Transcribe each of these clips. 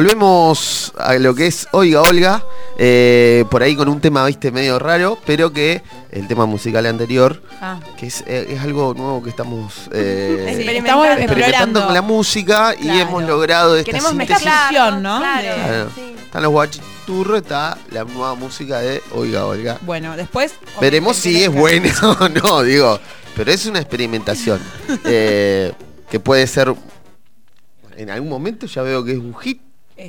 Volvemos a lo que es Oiga Olga, eh, por ahí con un tema, viste, medio raro, pero que el tema musical anterior, Ah. que es, eh, es algo nuevo que estamos eh, Sí, Experimentando. estamos experimentando con la música y Claro. hemos logrado esta Queremos síntesis. mezclar. fusión, ¿no? Claro, Claro. sí. Están los guachiturros, está la nueva música de Oiga Olga. Bueno, después. Veremos si es bueno buena o no, digo. Pero es una experimentación. eh, que puede ser. En algún momento ya veo que es un hit.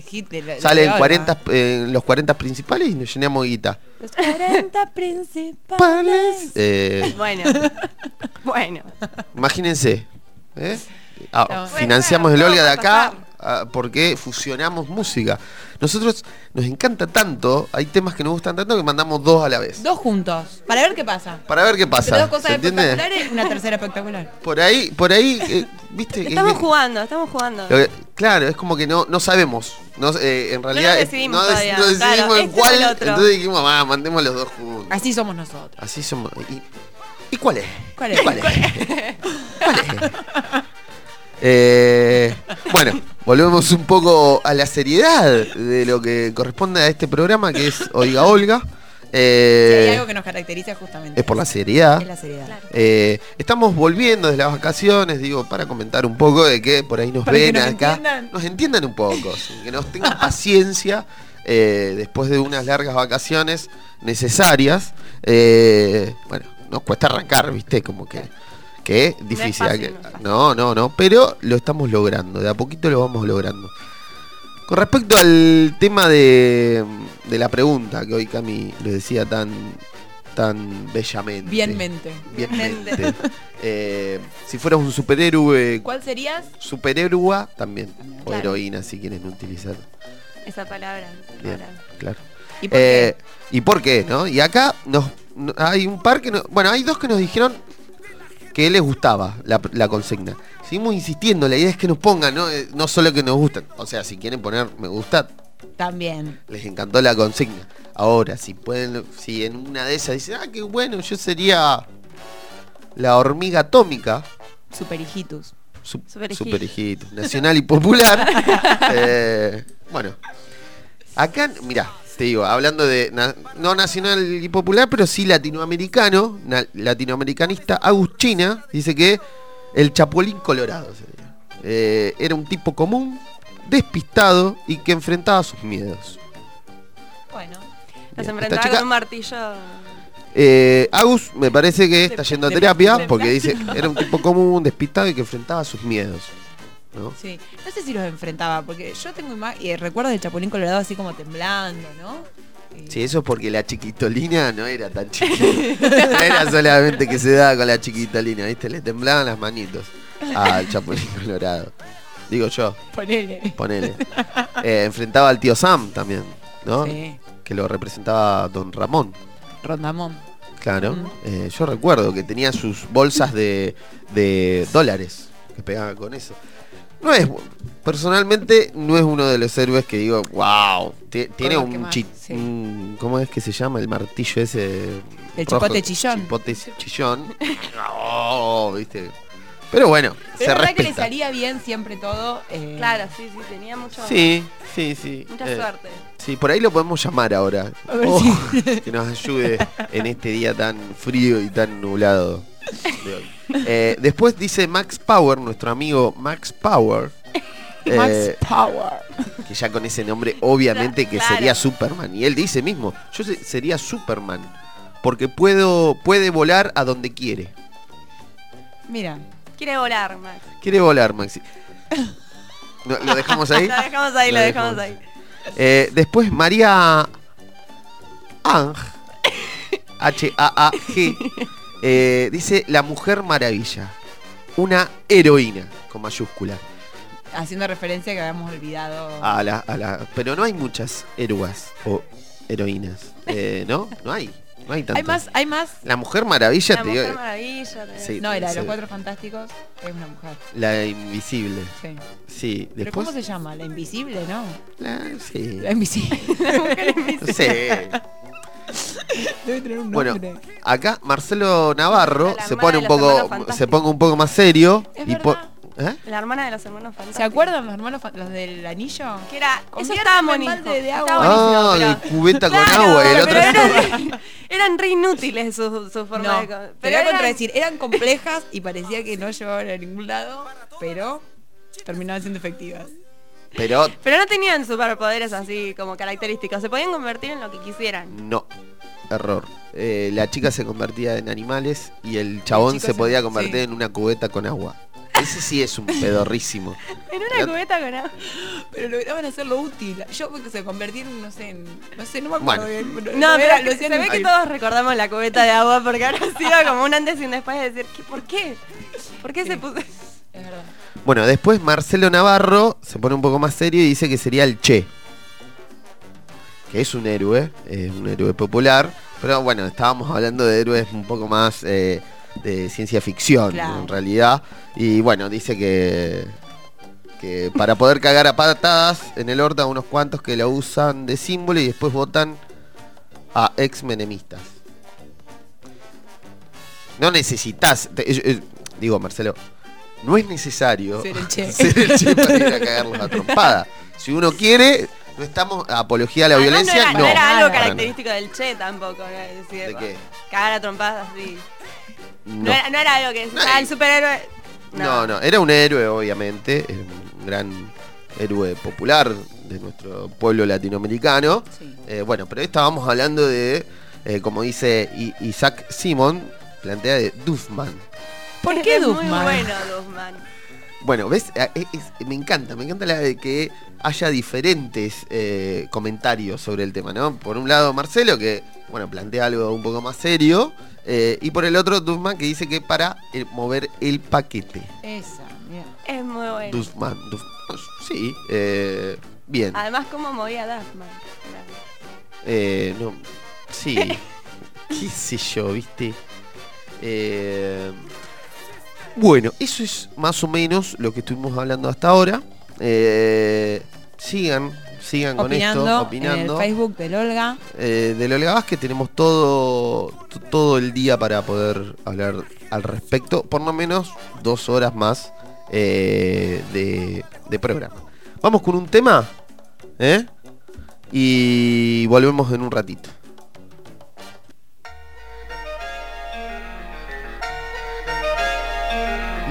Hit de la- Sale de en, Olga. 40, en los 40 principales y nos llenamos guita. Los 40 principales. Eh, Bueno. bueno. imagínense. ¿eh? Ah, No. financiamos el Olga de acá ah, porque fusionamos música. Nosotros nos encanta tanto, hay temas que nos gustan tanto que mandamos dos a la vez. Dos juntos. Para ver qué pasa. Para ver qué pasa. dos cosas ¿Se entiende? espectaculares y una tercera espectacular. Por ahí, por ahí, eh, viste. Estamos jugando, estamos jugando. Que- claro, es como que no, no sabemos. No, eh, en realidad nos decidimos no, dec- no decidimos Claro, en este cuál. el otro. Entonces dijimos, va, mandemos los dos juntos. Así somos nosotros. Así somos. ¿Y, y cuál es? ¿Cuál es? ¿Cuál es? ¿Cuál es? Eh, bueno, volvemos un poco a la seriedad de lo que corresponde a este programa, que es Oiga Olga. Si Eh, hay algo que nos caracteriza justamente. es por la seriedad. Es la seriedad. Claro. Eh, estamos volviendo de las vacaciones, digo, para comentar un poco de que por ahí nos Para que ven nos acá. entiendan. Nos entiendan un poco, sí, que nos tengan paciencia eh, después de unas largas vacaciones necesarias. Eh, bueno, nos cuesta arrancar, ¿viste? Como que, que es difícil. es no, no, no, pero lo estamos logrando, de a poquito lo vamos logrando. Con respecto al tema de, de la pregunta que hoy Cami lo decía tan, tan bellamente. Bienmente. Bienmente. Eh, si fueras un superhéroe, ¿Cuál serías? superhéroe también. O heroína, si quieren utilizar. Esa palabra. Bien, claro. ¿Y por Eh, ¿Y por qué? ¿no? Y acá nos, no- hay un par que no- bueno, hay dos que nos dijeron que les gustaba la, la consigna. Seguimos insistiendo, la idea es que nos pongan, ¿no? Eh, no solo que nos gustan. O sea, si quieren poner me gusta? También. les encantó la consigna. Ahora, si pueden, si en una de esas dicen, ah, qué bueno, yo sería la hormiga atómica. Super hijitus. Su- Super hijito. super hijito, nacional y popular. Eh, bueno, acá, mira, te digo, hablando de na- no nacional y popular, pero sí latinoamericano, na- latinoamericanista, Agustina, dice que el Chapulín Colorado sería. Eh, era un tipo común, despistado y que enfrentaba sus miedos. Bueno. Las enfrentaba chica- con un martillo. Eh, Agus me parece que está yendo a terapia de- porque dice era un tipo común, despistado y que enfrentaba sus miedos. ¿no? Sí. No sé si los enfrentaba, porque yo tengo ima- y recuerdos del Chapulín Colorado así como temblando, ¿no? Sí, eso es porque la chiquitolina no era tan chiquita. No era solamente que se daba con la chiquitolina, ¿viste? Le temblaban las manitos al Chapulín Colorado. Digo yo, Ponele. ponele. Eh, enfrentaba al tío Sam también, ¿no? Sí. Que lo representaba Don Ramón. Rondamón. Claro. Mm. Eh, yo recuerdo que tenía sus bolsas de, de dólares que pegaba con eso. No es, personalmente, no es uno de los héroes que digo, wow, ti- tiene Todo un, chi- sí. un- ¿Cómo es que se llama? El martillo ese. El rojo, chipote chillón. Chipote chillón. Oh, ¿viste? Pero bueno, Pero se es verdad que le respeta. salía bien siempre todo. eh, Claro, sí, sí, tenía mucho. Sí, sí, sí. Mucha Eh, suerte. Sí, por ahí lo podemos llamar ahora. A ver Oh, Que nos ayude en este día tan frío y tan nublado de hoy. Eh, después dice Max Power, nuestro amigo Max Power. Max eh, Power. que ya con ese nombre obviamente que Claro. sería Superman. Y él dice mismo, yo se- sería Superman. Porque puedo, puede volar a donde quiere. Mira. Quiere volar, Max. Quiere volar, Maxi. No, ¿Lo dejamos ahí? Lo dejamos ahí, Lo lo dejamos dejamos. ahí. Eh, después María Ang, H-A-A-G, eh, dice La Mujer Maravilla, una heroína, con mayúscula. Haciendo referencia que habíamos olvidado. A la, a la, pero no hay muchas héroas o heroínas, eh, ¿no? No hay, no hay tantas. hay más, hay más. La Mujer Maravilla, La te Mujer digo, Maravilla. te- Sí. No, era de los sí. cuatro fantásticos. Es una mujer. la invisible. Sí. Sí, ¿Pero después. cómo se llama? La invisible, ¿no? la- sí. La invisible. No sé. Debe tener un Bueno, nombre. acá Marcelo Navarro La se pone un poco se ponga un poco más serio Es y po-. ¿Eh? La hermana de los hermanos fantásticos. ¿Se acuerdan los hermanos los del anillo? Que era, eso estaba balde de agua. estaba Ah, pero- cubeta con Claro, agua y el otro pero eran, eran re inútiles su, su forma No, de... co- te Pero voy a contradecir, eran complejas y parecía que no llevaban a ningún lado, pero terminaban siendo efectivas. Pero Pero no tenían superpoderes así como característicos. Se podían convertir en lo que quisieran. no. Error. Eh, la chica se convertía en animales y el chabón se se- podía convertir sí. en una cubeta con agua. Ese sí es un pedorrísimo. En una cubeta con agua. Pero lograban hacerlo útil. Yo porque se convirtieron, no sé, en, no sé, no me acuerdo Bueno. bien. pero No, era- pero lo se ve que útil. todos recordamos la cubeta de agua porque ahora ha sido como un antes y un después de decir, ¿qué, ¿por qué? ¿Por qué se puso...? Es verdad. Bueno, después Marcelo Navarro se pone un poco más serio y dice que sería el Che. Que es un héroe, es un héroe popular. Pero bueno, estábamos hablando de héroes un poco más eh, de ciencia ficción, Claro. en realidad. Y bueno, dice que, que para poder cagar a patadas en el orto a unos cuantos que lo usan de símbolo y después votan a ex-menemistas. No necesitas, te- eh, eh, digo Marcelo, no es necesario Ser el che. ser el che para ir a cagarlos a trompada. Si uno quiere, no estamos apología a la Además, violencia, no era, no. no era algo característico del Che tampoco. ¿no? Es decir, ¿De qué? Cagar a trompadas así. No. No. era, no era algo que ah, el superhéroe... No, no, era un héroe, obviamente, era un gran héroe popular de nuestro pueblo latinoamericano. Sí. Eh, bueno, pero estábamos hablando de, eh, como dice Isaac Simon, plantea de Duffman. ¿Por qué es Duffman? muy bueno Duffman. Bueno, ¿ves? Eh, es- es- me encanta, me encanta la de que haya diferentes eh, comentarios sobre el tema, ¿no? Por un lado Marcelo, que, bueno, plantea algo un poco más serio, eh, y por el otro Duffman, que dice que para eh, mover el paquete. Esa, mira. Es muy bueno. Duffman, Duffman, sí, eh, bien. Además, ¿cómo movía Duffman? Eh, no, sí, qué sé yo, ¿viste? Eh, bueno, eso es más o menos lo que estuvimos hablando hasta ahora. Eh, sigan, sigan con esto, Opinando, en el Facebook del Olga. Eh, de Olga Vázquez tenemos todo, todo el día para poder hablar al respecto, por lo menos dos horas más eh, de, de programa. Vamos con un tema, ¿eh? Y volvemos en un ratito.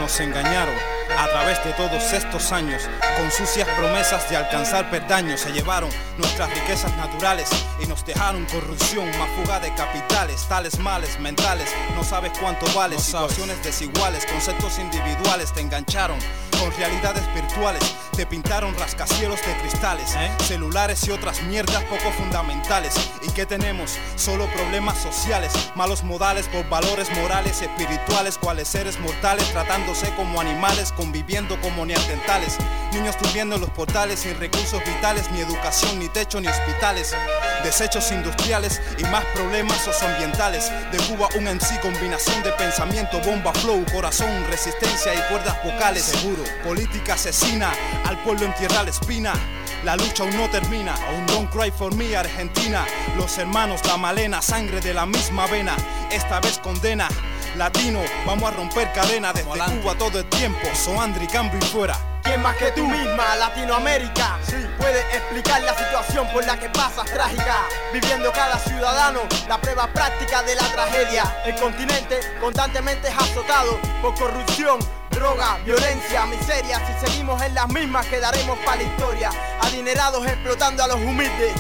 Nos engañaron a través de todos estos años con sucias promesas de alcanzar perdaños. Se llevaron nuestras riquezas naturales y nos dejaron corrupción, más fuga de capitales, tales males mentales. No sabes cuánto vale, situaciones desiguales, conceptos individuales te engancharon con realidades virtuales. Te pintaron rascacielos de cristales, celulares y otras mierdas poco fundamentales. ¿Y qué tenemos? Solo problemas sociales, malos modales por valores morales, espirituales, cuales seres mortales, tratándose como animales, conviviendo como neandertales. Niños durmiendo en los portales, sin recursos vitales, ni educación, ni techo, ni hospitales. Desechos industriales y más problemas socioambientales. De Cuba un en sí combinación de pensamiento, bomba, flow, corazón, resistencia y cuerdas vocales. Seguro, política asesina, al pueblo en tierra la espina. La lucha aún no termina, aún don't cry for me Argentina. Los hermanos, la malena, sangre de la misma vena. Esta vez condena. Latino, vamos a romper cadena desde Cuba todo el tiempo. Soandri, cambio y fuera. ¿Quién más que tú misma, Latinoamérica? Puede explicar la situación por la que pasas trágica. Viviendo cada ciudadano la prueba práctica de la tragedia. El continente constantemente es azotado por corrupción. Droga, violencia, miseria, si seguimos en las mismas quedaremos para la historia. Adinerados explotando a los humildes.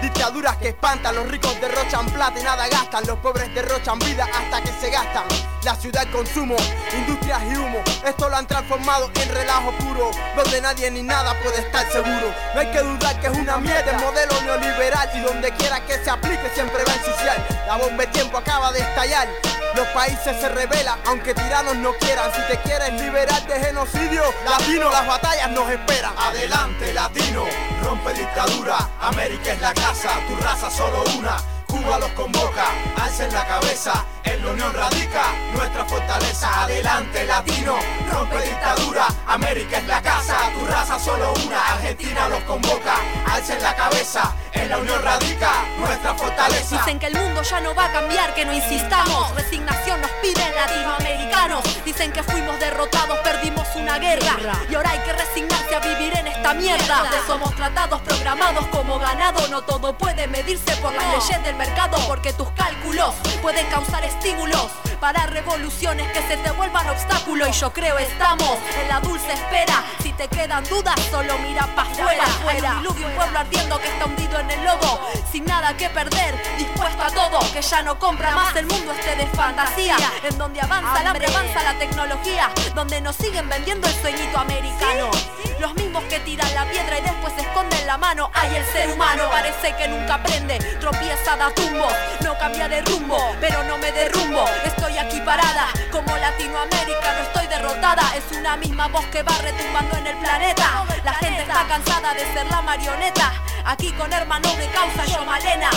Dictaduras que espantan, los ricos derrochan plata y nada gastan, los pobres derrochan vida hasta que se gastan. La ciudad consumo, industrias y humo, esto lo han transformado en relajo puro, donde nadie ni nada puede estar seguro. No hay que dudar que es una mierda el modelo neoliberal y donde quiera que se aplique siempre va a ensuciar. La bomba de tiempo acaba de estallar. Los países se rebelan, aunque tiranos no quieran. Si te quieres liberar de genocidio, latino, las batallas nos esperan. Adelante, latino, rompe dictadura. América es la casa, tu raza solo una. Cuba los convoca, alcen la cabeza, en la unión radica nuestra fortaleza. Adelante, latino, rompe dictadura. América es la casa, tu raza solo una. Argentina los convoca, alcen la cabeza. En la unión radica nuestra fortaleza. Dicen que el mundo ya no va a cambiar, que no insistamos. Resignación nos piden latinoamericanos. Dicen que fuimos derrotados, perdimos una guerra. Y ahora hay que resignarse a vivir en esta mierda. De somos tratados, programados como ganado. No todo puede medirse por las leyes del mercado, porque tus cálculos pueden causar estímulos para revoluciones que se te vuelvan obstáculo. Y yo creo estamos en la dulce espera. Si te quedan dudas, solo mira pa' afuera. Un diluvio, un pueblo ardiendo que está hundido en el lobo. Sin nada que perder, dispuesto a todo. Que ya no compra más el mundo este de fantasía. En donde avanza hambre, avanza la tecnología. Donde nos siguen vendiendo el sueñito americano. Los mismos que tiran la piedra y después esconden la mano. Hay el ser humano, parece que nunca aprende. Tropieza, da tumbo, no cambia de rumbo, pero no me derrumbo. Estoy aquí parada, como Latinoamérica, no estoy derrotada. Es una misma voz que va retumbando en el planeta. La gente está cansada de ser la marioneta. Aquí con hermanos de causa, yo Malena.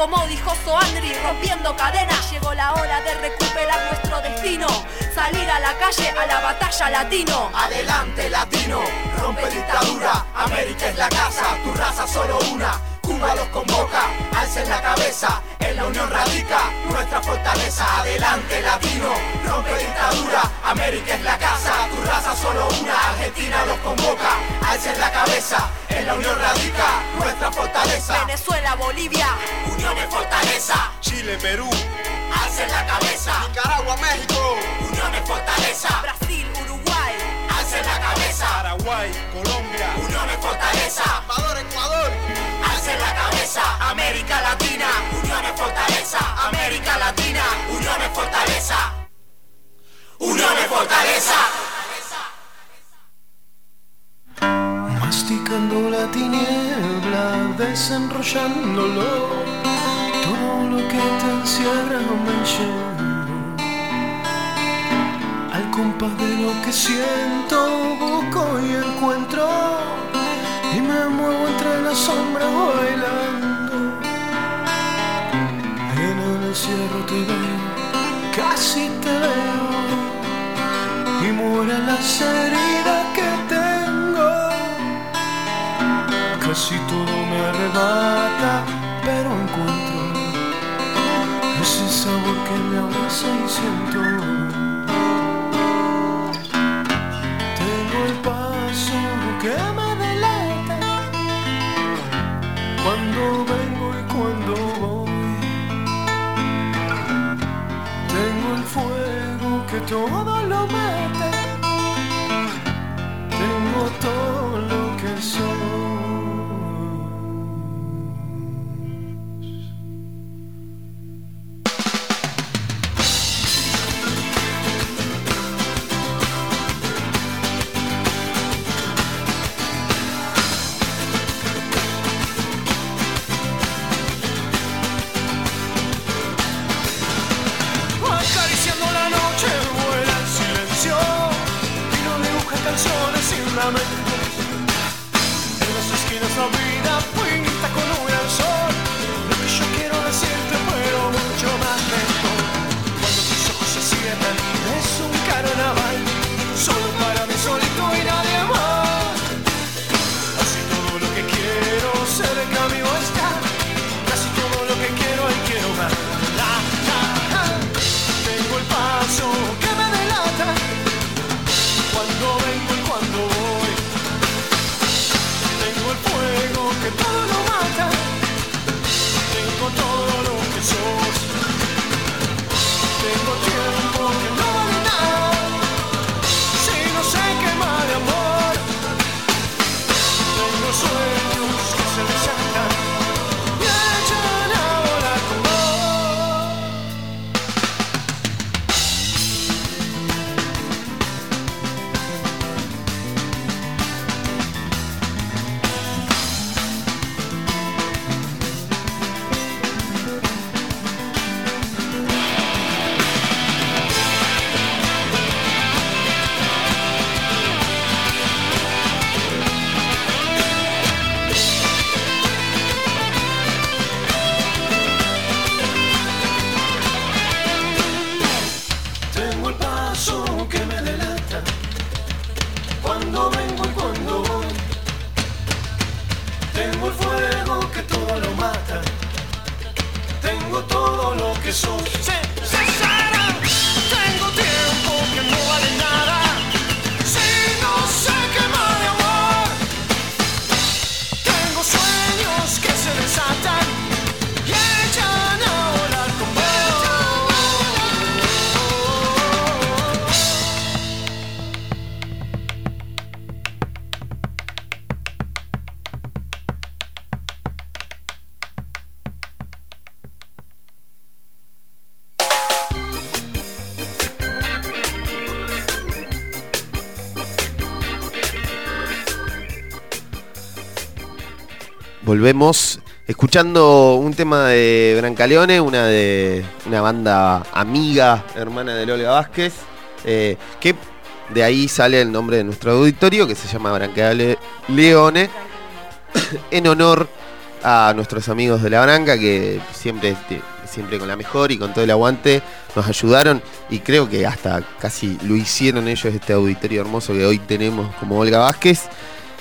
Como dijo Soandri, rompiendo cadenas, llegó la hora de recuperar nuestro destino. Salir a la calle, a la batalla latino. Adelante, latino, rompe dictadura. América es la casa, tu raza solo una. Cuba los convoca, alcen la cabeza, en la unión radica nuestra fortaleza. Adelante, latino, rompe dictadura. América es la casa, tu raza solo una. Argentina los convoca, alcen la cabeza, en la unión radica nuestra fortaleza. Venezuela, Bolivia, Unión es fortaleza, Chile, Perú, alcen la cabeza. Nicaragua, México. Unión es fortaleza, Brasil, Uruguay. alcen la cabeza. Paraguay, Colombia, Unión es fortaleza, Salvador, Ecuador. Cabeza. América Latina, Unión es fortaleza. América Latina, Unión es fortaleza. Unión es fortaleza. Masticando la tiniebla, desenrollándolo, todo lo que te encierra me. Al compás de lo que siento, busco y encuentro, me muevo entre las sombras bailando. En el encierro te veo, casi te veo, y mueren las heridas que tengo. Casi todo me arrebata, pero encuentro ese sabor que me abraza y siento. Tengo el paso que me cuando vengo y cuando voy. Tengo el fuego que todo lo mete. Tengo todo lo canciones volvemos escuchando un tema de Brancaleone, una de una banda amiga, hermana de Olga Vázquez, eh, que de ahí sale el nombre de nuestro auditorio, que se llama Brancaleone, en honor a nuestros amigos de la Branca, que siempre, este, siempre con la mejor y con todo el aguante nos ayudaron y creo que hasta casi lo hicieron ellos este auditorio hermoso que hoy tenemos como Olga Vázquez.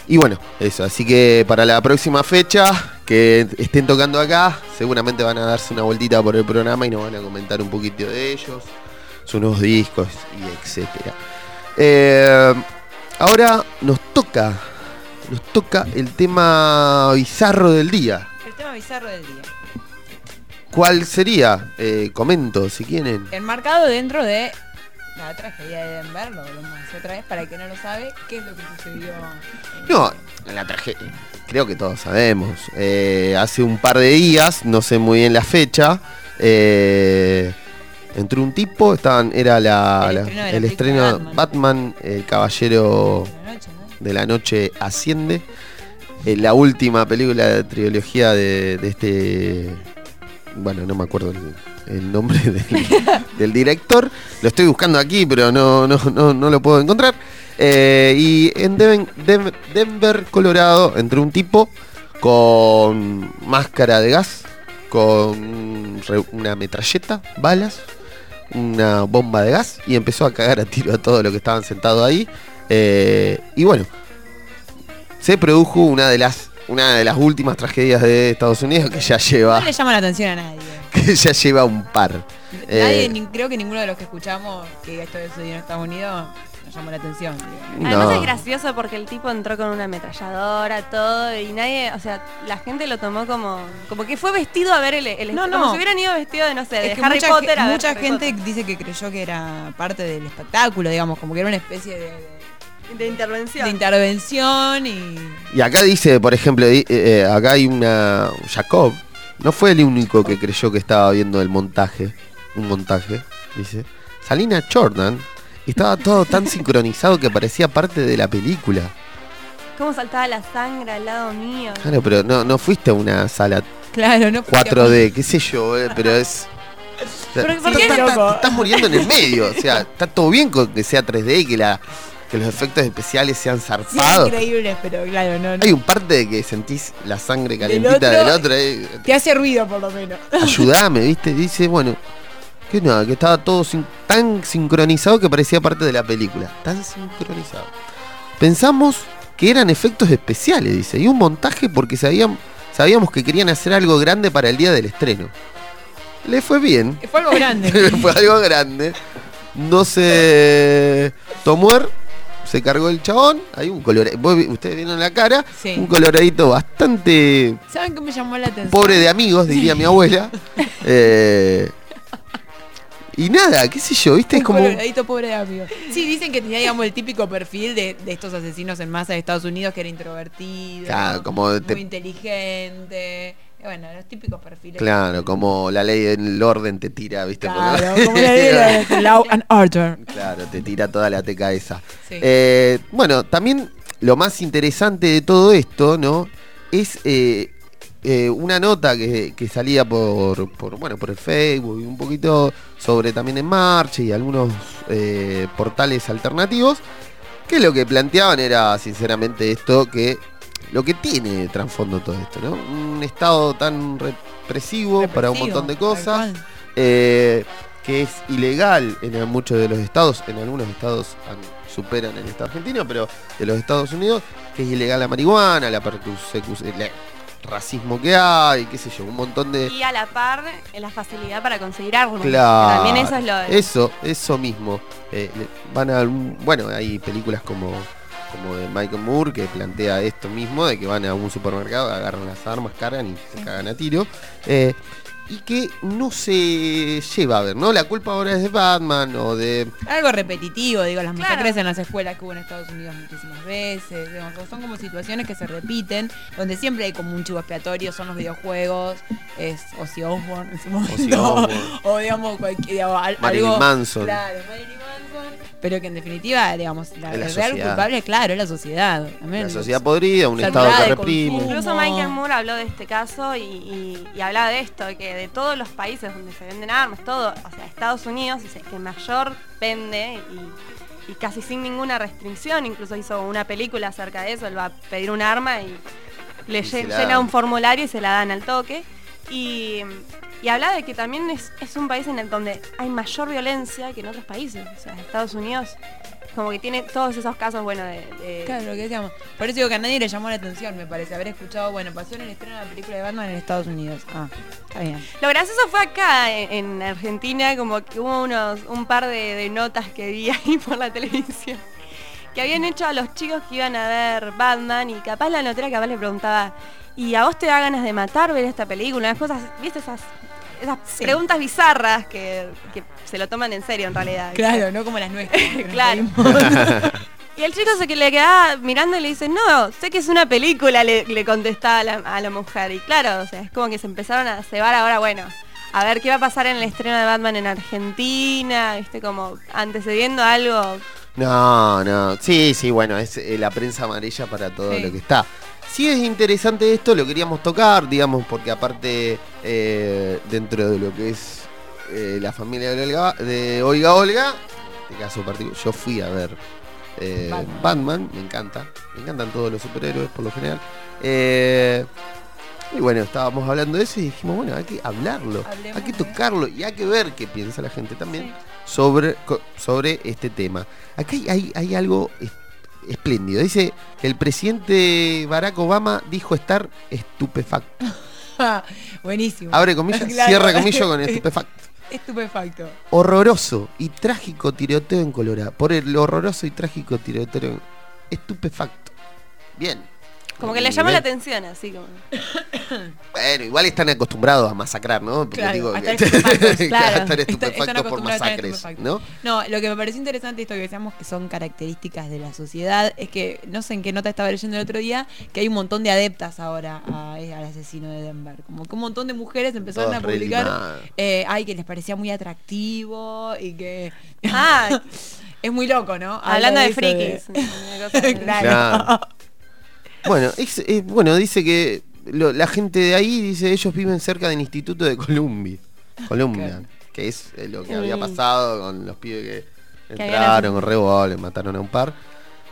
Y bueno, eso, así que para la próxima fecha que estén tocando acá, seguramente van a darse una vueltita por el programa y nos van a comentar un poquito de ellos, sus nuevos discos y etcétera. Eh, ahora nos toca, nos toca el tema bizarro del día. El tema bizarro del día. ¿Cuál sería? Eh, comento, si quieren. Enmarcado dentro de la tragedia de Denver, lo volvemos a hacer otra vez para el que no lo sabe, ¿qué es lo que sucedió? No, la tragedia. Creo que todos sabemos. Eh, hace un par de días, no sé muy bien la fecha, eh, entró un tipo, estaban, era la, El estreno de la el película estreno Batman. Batman, el caballero de la noche, ¿no? de la noche asciende. Eh, la última película de trilogía de, de este. Bueno, no me acuerdo el, el nombre del, director. Lo estoy buscando aquí, pero no, no, no, no lo puedo encontrar. Eh, y en Dem- Denver, Colorado, entró un tipo con máscara de gas, con una metralleta, balas, una bomba de gas y empezó a cagar a tiro a todos los que estaban sentados ahí. Eh, y bueno, se produjo una de las una de las últimas tragedias de Estados Unidos que ya lleva No le llama la atención a nadie. que ya lleva un par. Nadie, Eh, ni- creo que ninguno de los que escuchamos que esto sucedió en Estados Unidos nos llamó la atención. Además es gracioso porque el tipo entró con una ametralladora, todo, y nadie, o sea, la gente lo tomó como, como que fue vestido a ver el, el No, como no. si hubieran ido vestido de, no sé, de Es que Harry mucha, Potter ge- a ver mucha Harry gente Potter. dice que creyó que era parte del espectáculo, digamos, como que era una especie de, de- de intervención. de intervención y... y acá dice, por ejemplo, eh, eh, acá hay una Jacob. No fue el único que creyó que estaba viendo el montaje. Un montaje, dice. Salina Jordan. Estaba todo tan sincronizado que parecía parte de la película. Cómo saltaba la sangre al lado mío. Claro, pero no, no fuiste a una sala Claro, no 4D, qué sé yo, eh, pero es. Pero, estás muriendo en el medio. O sea, está todo bien con que sea 3D y que, la, que los efectos especiales sean Sí, zarpados. increíbles, pero claro, no, no. Hay un parte de que sentís la sangre Del calentita otro- del otro. eh, Te hace ruido por lo menos. ayudame, ¿viste? Dice, bueno, que nada, que estaba todo sin- tan sincronizado que parecía parte de la película. Tan sincronizado. Pensamos que eran efectos especiales, dice, y un montaje porque sabían, sabíamos que querían hacer algo grande para el día del estreno. Le fue bien, Fue algo grande. fue algo grande. No se tomó, se cargó el chabón. Hay un color, ustedes vieron la cara, Sí. un coloradito bastante ¿Saben qué me llamó la atención? pobre de amigos, diría mi abuela. Eh, y nada, qué sé yo, viste, es como. coloradito pobre de amigo. Sí, dicen que tenía, digamos, el típico perfil de, de estos asesinos en masa de Estados Unidos, que era introvertido, Claro, como muy te- inteligente. Bueno, los típicos perfiles. Claro, como la ley del orden te tira, viste. Claro, como la Law and Order. Claro, te tira toda la teca esa. Sí. Eh, bueno, también lo más interesante de todo esto, ¿no? Es eh, eh, una nota que, que salía por, por, bueno, por el Facebook y un poquito sobre también en marcha y algunos portales alternativos, que lo que planteaban era sinceramente esto que lo que tiene de trasfondo todo esto, ¿no? Un estado tan represivo, para un montón de cosas, eh, que es ilegal en muchos de los estados, en algunos estados superan el estado argentino, pero de los Estados Unidos, que es ilegal la marihuana, la persecución, el racismo que hay, qué sé yo, un montón de... Y a la par, eh, la facilidad para conseguir armas. Claro, También eso es lo eso, eso mismo. Eh, van a bueno, hay películas como como de Michael Moore que plantea esto mismo de que van a un supermercado, agarran las armas, cargan y se cagan a tiro. Eh, y que no se lleva a ver, ¿no? La culpa ahora es de Batman o de... Algo repetitivo, digo, las Claro. masacres en las escuelas que hubo en Estados Unidos muchísimas veces. digamos, son como situaciones que se repiten, donde siempre hay como un chivo expiatorio, son los videojuegos, es Ozzy Osbourne en su momento, Ozzy Osbourne. o digamos, cualquier, digamos, al- Marilyn algo, Manson. Claro, Marilyn Manson. pero que en definitiva, digamos, la, la el real culpable, claro, es la sociedad. También La sociedad podrida, un Estado que de reprime. consumo. Incluso Michael Moore habló de este caso y, y- y hablaba de esto, que de todos los países donde se venden armas, todo, o sea, Estados Unidos es el que mayor vende y, y casi sin ninguna restricción, incluso hizo una película acerca de eso, él va a pedir un arma y le Y llena un formulario y se la dan al toque. Y, y hablaba de que también es, es un país en el donde hay mayor violencia que en otros países, o sea, Estados Unidos como que tiene todos esos casos, bueno, de... de- Claro, lo que decíamos. Por eso digo que a nadie le llamó la atención, me parece, haber escuchado, bueno, pasó en el estreno de la película de Batman en Estados Unidos. Ah, está bien. Lo gracioso fue acá en, en Argentina, como que hubo unos, un par de, de notas que vi ahí por la televisión. Que habían hecho a los chicos que iban a ver Batman y capaz la notera capaz le preguntaba, ¿y a vos te da ganas de matar ver esta película? Unas cosas, ¿viste esas, esas preguntas bizarras que, que se lo toman en serio en realidad? Claro, no como las nuestras. Claro. Y el chico se que le quedaba mirando y le dice, no, sé que es una película, le, le contestaba a la, a la mujer. Y claro, o sea, es como que se empezaron a cebar ahora, bueno, a ver qué va a pasar en el estreno de Batman en Argentina, viste, como antecediendo algo. No, no. Sí, sí, bueno, es eh, la prensa amarilla para todo Sí. lo que está. Sí es interesante esto, lo queríamos tocar, digamos, porque aparte eh, dentro de lo que es eh, la familia de Olga, de Olga, en este caso particular, yo fui a ver eh, Batman. Batman. me encanta, me encantan todos los superhéroes por lo general. Eh, y bueno, estábamos hablando de eso y dijimos, bueno, hay que hablarlo, Hablemos hay que de- tocarlo y hay que ver qué piensa la gente también Sí. sobre, sobre este tema. Acá hay, hay- hay algo espléndido. Dice que el presidente Barack Obama dijo estar estupefacto. Buenísimo. Abre comillas, Claro. cierra comillas con estupefacto. Estupefacto. Horroroso y trágico tiroteo en Colorado. Por el horroroso y trágico tiroteo en... Estupefacto. Bien. Como que le Bien. la atención, así como. Bueno, igual están acostumbrados a masacrar, ¿no? Porque Claro, digo a que- estar estupefactos, Claro, a estar están por acostumbrados a estar masacres, estupefactos. ¿no? No, lo que me pareció interesante esto que decíamos que son características de la sociedad es que no sé en qué nota estaba leyendo el otro día que hay un montón de adeptas ahora a- al asesino de Denver. Como que un montón de mujeres empezaron a publicar eh, ay que les parecía muy atractivo y que Ah, es muy loco, ¿no? hablando Habla de eso frikis. Claro. Claro. Bueno, es- es- bueno, dice que lo- la gente de ahí dice ellos viven cerca del Instituto de Columbia, Columbia, que es eh, lo que había pasado con los pibes que entraron con revólver, mataron a un par.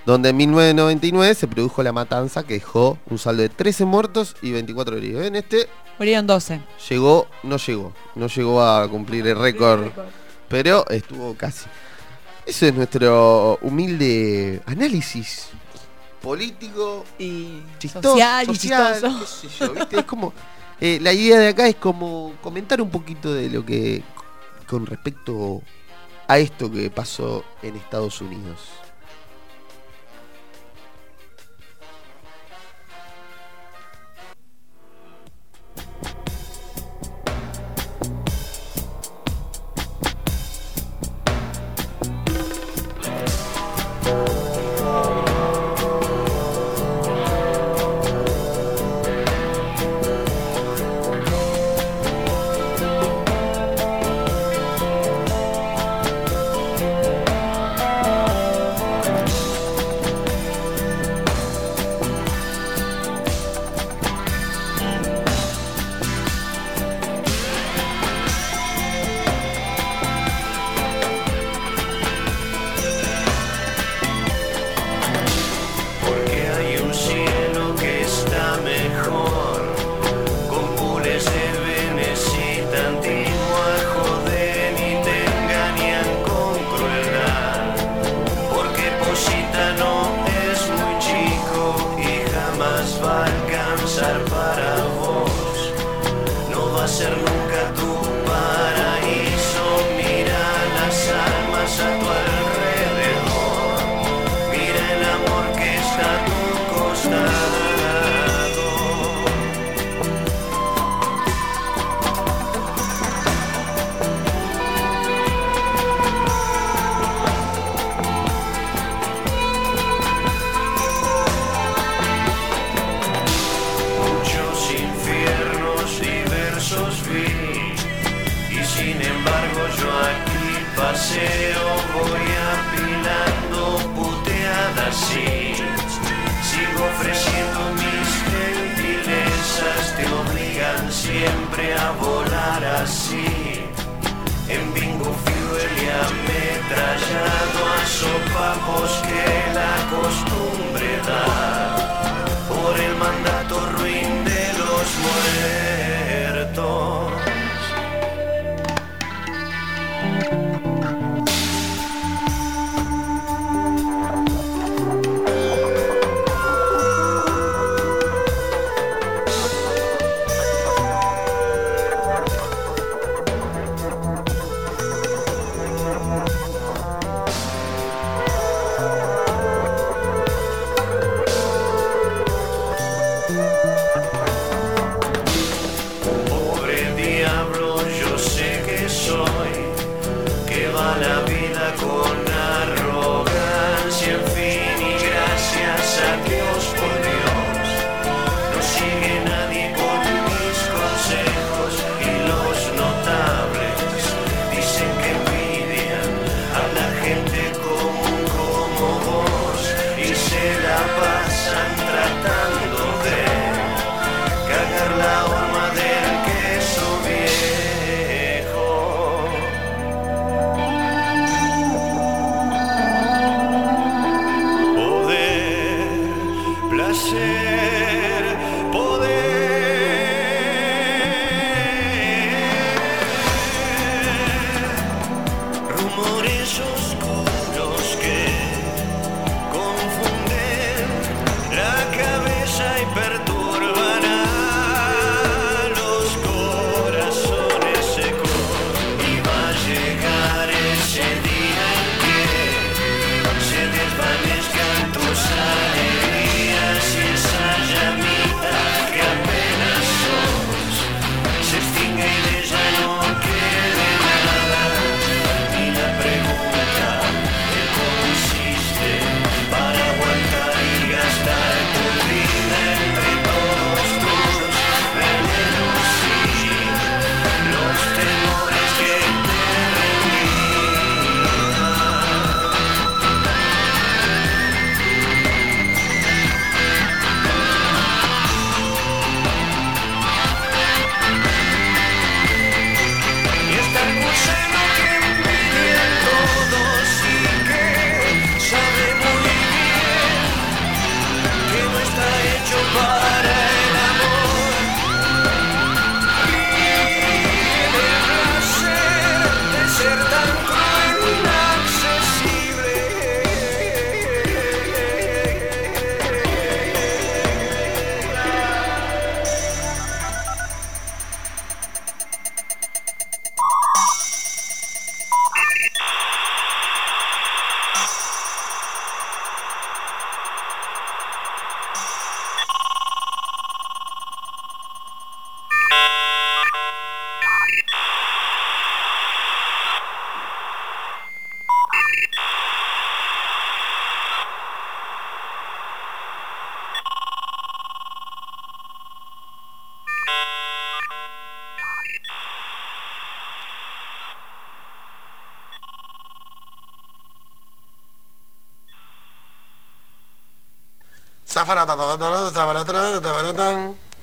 Donde en 1999 se produjo la matanza que dejó un saldo de 13 muertos y 24 heridos. En este Murieron 12. llegó, no llegó, no llegó a cumplir el récord, pero estuvo casi. Eso es nuestro humilde análisis político Y chistoso, social y social, chistoso. qué sé yo, ¿viste? Es como eh, la idea de acá es como comentar un poquito de lo que con respecto a esto que pasó en Estados Unidos.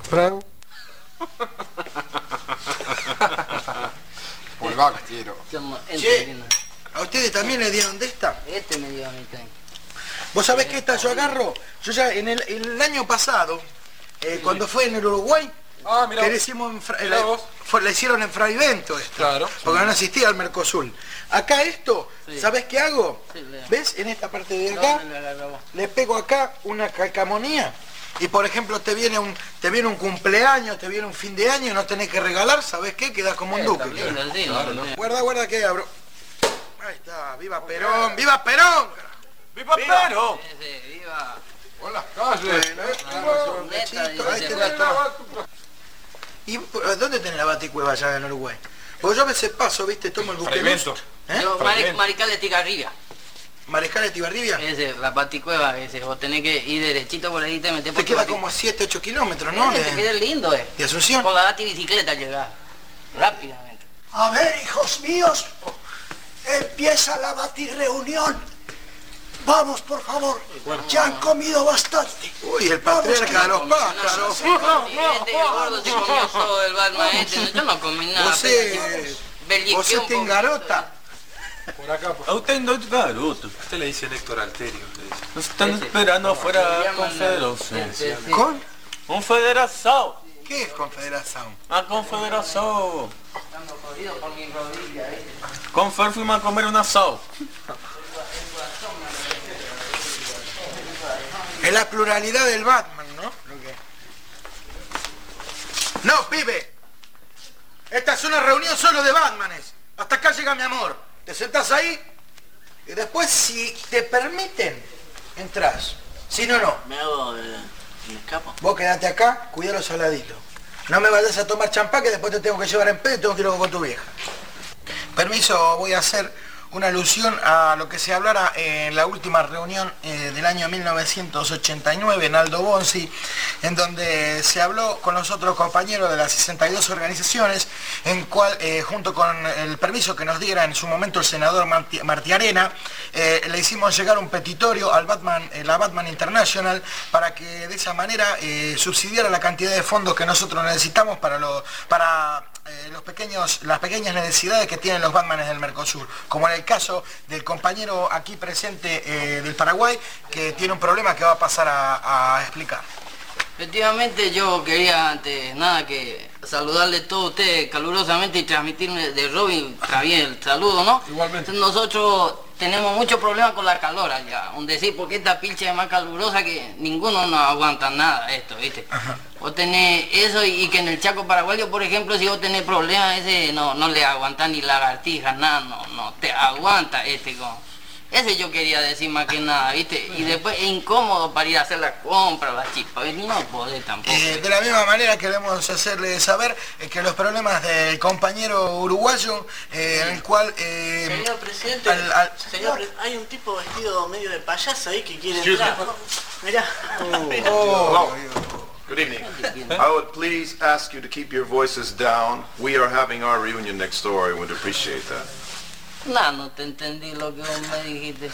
Fran. Volvá, quiero. Che, ¿a ustedes también le dieron de esta? Este me dio a mí también. ¿Vos sabés qué esta yo agarro? Yo ya en el, el año pasado, eh, cuando fue en el Uruguay, Ah, mirá que vos. le, hicimos en Fra- Mirá la, vos. fue- la hicieron en Fraivento esto, Claro. porque no asistía al Mercosur. Acá esto, Sí. ¿sabés qué hago? Sí. ¿Ves? En esta parte de acá, le pego acá una calcamonía y por ejemplo te viene un te viene un cumpleaños, te viene un fin de año y no tenés que regalar, ¿sabés qué? Quedás como un duque. Guarda, guarda que abro. Ahí está, viva Perón, viva Perón. ¡Viva Viva. Perón! Viva. ¿Y dónde tenés la baticueva allá en Uruguay? Porque yo a veces paso, viste, tomo el buque Fragmento. ¿Eh? Yo, Mari- Marical de Tigarribia. Mariscal de Tibarribia. Ese, la baticueva, ese, vos tenés que ir derechito por ahí y te metés por Te queda como 7, 8 kilómetros, ¿no? Te De, queda lindo, eh. de Asunción. Con la bati bicicleta llegás. Rápidamente. A ver, hijos míos, empieza la batirreunión. Vamos, por favor. Ya han comido bastante. Uy, el patriarca de los pájaros. Este. Yo no comí nada. Você, Belliqué você un tem poco. garota? Por acá, por A usted no es garoto. Usted le dice Héctor Alterio. Nos están esperando afuera Confederación. sí. ¿Con? Confederación. ¿Qué es confederación? A Confederación. Estando jodido por mi rodilla, ¿eh? Con Fer fuimos a comer un asado. Es la pluralidad del Batman, ¿no? No, pibe. Esta es una reunión solo de Batmanes. Hasta acá llega mi amor. Te sentás ahí y después, si te permiten, entras. Si no, no. Me hago... me escapo. Vos quedate acá, cuida los saladitos. No me vayas a tomar champán que después te tengo que llevar en pedo y tengo que ir con tu vieja. Permiso, voy a hacer una alusión a lo que se hablara en la última reunión eh, del año 1989 en Aldo Bonzi, en donde se habló con los otros compañeros de las 62 organizaciones, en cual, eh, junto con el permiso que nos diera en su momento el senador Marti, Martí Arena, eh, le hicimos llegar un petitorio al Batman, la Batman International para que de esa manera subsidiara la cantidad de fondos que nosotros necesitamos para, lo- para eh, los pequeños, las pequeñas necesidades que tienen los Batmanes del Mercosur, como en el caso del compañero aquí presente eh, del Paraguay, que tiene un problema que va a pasar a, a explicar. Efectivamente yo quería antes nada que saludarle a todos ustedes calurosamente y transmitirme de Robin Javier el saludo, ¿no? Igualmente. Nosotros tenemos muchos problemas con la calor allá, un decir porque esta pilcha es más calurosa que ninguno nos aguanta nada esto, ¿viste? Vos tenés eso y, y que en el Chaco paraguayo, por ejemplo, si vos tenés problemas, ese no, no le aguanta ni lagartijas, nada, no, no te aguanta este con. Ese yo quería decir más que nada, ¿viste? Y después es incómodo para ir a hacer la compra, la chispa, no podés tampoco. Eh, de la misma manera queremos hacerle saber eh, que los problemas del compañero uruguayo, eh, en el cual... eh, Señor presidente, al- al- señor, pre- hay un tipo vestido medio de payaso ahí que quiere Excuse entrar. me. Mirá. Hello. Good evening. I would please ask you to keep your voices down. We are having our reunion next door. I would appreciate that. No, no te entendí lo que vos me dijiste.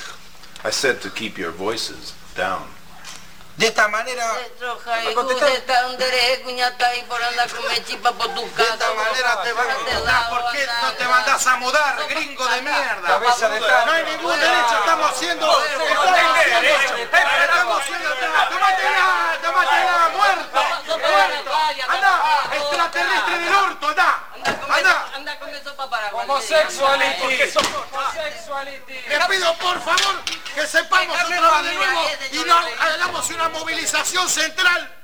I said to keep your voices down. De esta manera... De esta manera te van a encontrar. ¿Por qué no te mandás a mudar, gringo de mierda? No hay ningún derecho, estamos haciendo... Estamos haciendo... Estamos haciendo... ¡Tómatela! ¡Tómatela! ¡Muerto! ¡Muerto! ¡Anda! ¡Extraterrestre del orto! ¡Anda! ¡Anda! Anda con eso para Homosexuality. Les pido por favor que sepamos otra vez de nuevo y no hagamos una movilización central.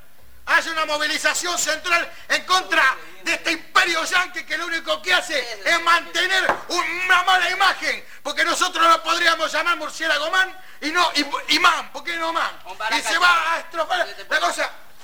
Haya una movilización central en contra de este imperio yanqui que lo único que hace es mantener una mala imagen. Porque nosotros lo podríamos llamar murciélago man y no man, ¿por qué no man? Y se va a estrofar la cosa.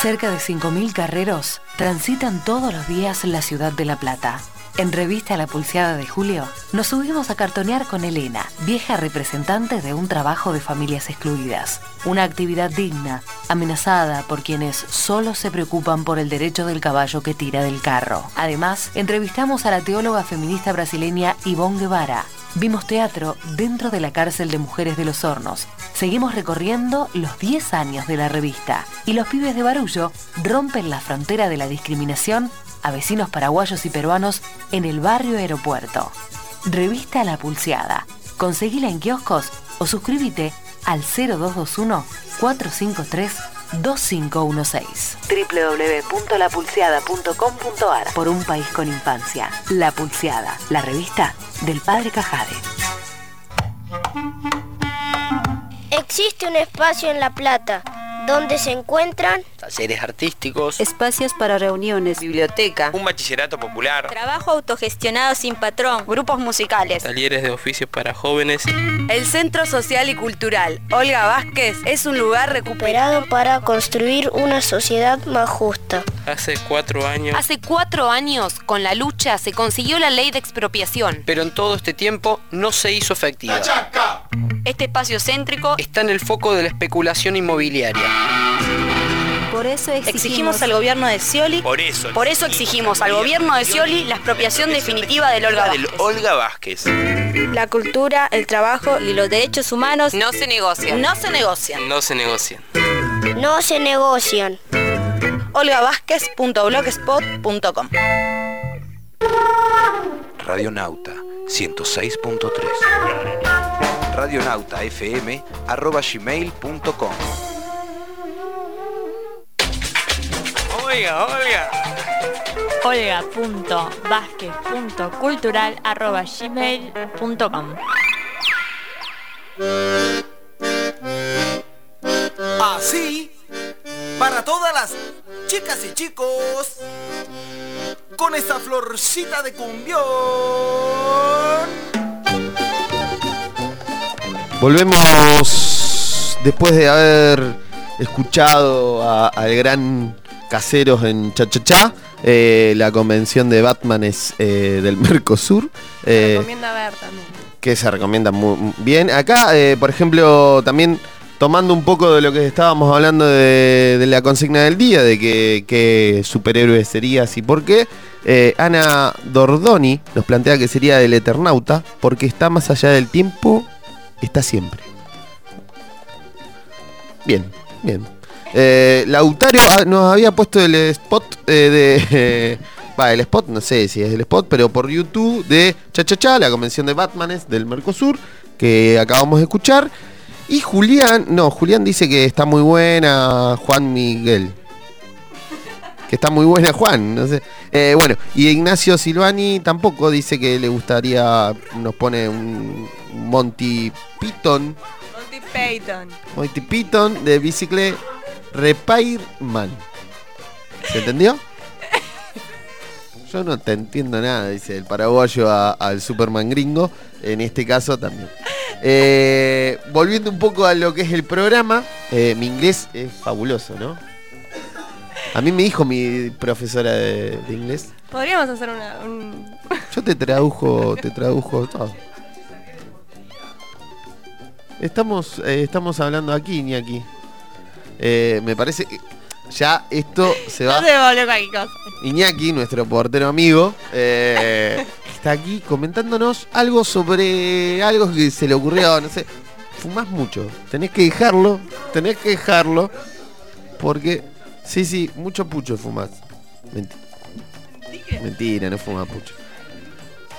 Cerca de 5.000 carreros transitan todos los días la ciudad de La Plata. En Revista La Pulseada de Julio, nos subimos a cartonear con Elena, vieja representante de un trabajo de familias excluidas. Una actividad digna, amenazada por quienes solo se preocupan por el derecho del caballo que tira del carro. Además, entrevistamos a la teóloga feminista brasileña Ivonne Guevara. Vimos teatro dentro de la cárcel de mujeres de los hornos. Seguimos recorriendo los 10 años de la revista. Y los pibes de Barullo rompen la frontera de la discriminación a vecinos paraguayos y peruanos en el barrio aeropuerto. Revista La Pulseada. Conseguila en kioscos o suscríbete al 0221 453 2516 www.lapulseada.com.ar Por un país con infancia. La Pulseada, la revista del padre Cajade. Existe un espacio en La Plata donde se encuentran talleres artísticos, espacios para reuniones, biblioteca, un bachillerato popular, trabajo autogestionado sin patrón, grupos musicales, talleres de oficios para jóvenes. El Centro Social y Cultural Olga Vázquez es un lugar recuperado para construir una sociedad más justa. Hace cuatro años. Hace cuatro años, con la lucha, se consiguió la ley de expropiación. Pero en todo este tiempo no se hizo efectiva. Este espacio céntrico está en el foco de la especulación inmobiliaria. Por eso exigimos, exigimos al gobierno de Scioli. Por eso. Por eso exigimos al gobierno de Scioli la expropiación definitiva del Olga del. Olga Vázquez. La cultura, el trabajo y los derechos humanos No se negocian. no se negocian. No se negocian. No se negocian. olgavázquez.blogspot.com Radionauta 106.3 radionautafm arroba gmail.com Oiga, oiga. olga.vázquez.cultural.gmail.com Así, para todas las chicas y chicos, con esta florcita de cumbión. Volvemos después de haber escuchado al gran Caseros en Chachachá. eh, la convención de Batman es eh, del Mercosur. eh, Recomienda ver también. que se recomienda muy bien. Acá, eh, por ejemplo, también tomando un poco de lo que estábamos hablando de, de la consigna del día, de que, qué superhéroe serías y por qué, eh, Ana Dordoni nos plantea que sería el Eternauta, porque está más allá del tiempo, está siempre. Bien, bien. Eh, Lautaro ah, nos había puesto el spot eh, de... Va, el spot, no sé si es el spot, pero por YouTube de Cha Cha Cha, la convención de Batmanes del Mercosur, que acabamos de escuchar. Y Julián, no, Julián dice que está muy buena Juan Miguel. Que está muy buena Juan, no sé. Eh, bueno, y Ignacio Silvani tampoco dice que le gustaría, nos pone un Monty Python, Monty Python. Monty Python de Bicicle Repairman. ¿Se entendió? Yo no te entiendo nada, dice el paraguayo a- al Superman gringo. En este caso también. Eh, volviendo un poco a lo que es el programa, eh, mi inglés es fabuloso, ¿no? A mí me dijo mi profesora de, de inglés. Podríamos hacer una, un... Yo te tradujo, te tradujo todo. Estamos, eh, estamos hablando aquí, Iñaki. Eh, me parece que ya esto se va. No se volvió cualquier cosa. Iñaki, nuestro portero amigo, eh, está aquí comentándonos algo sobre algo que se le ocurrió, no sé. Fumás mucho, tenés que dejarlo, tenés que dejarlo, porque, sí, sí, mucho pucho fumás. Menti- Mentira, no fumas pucho.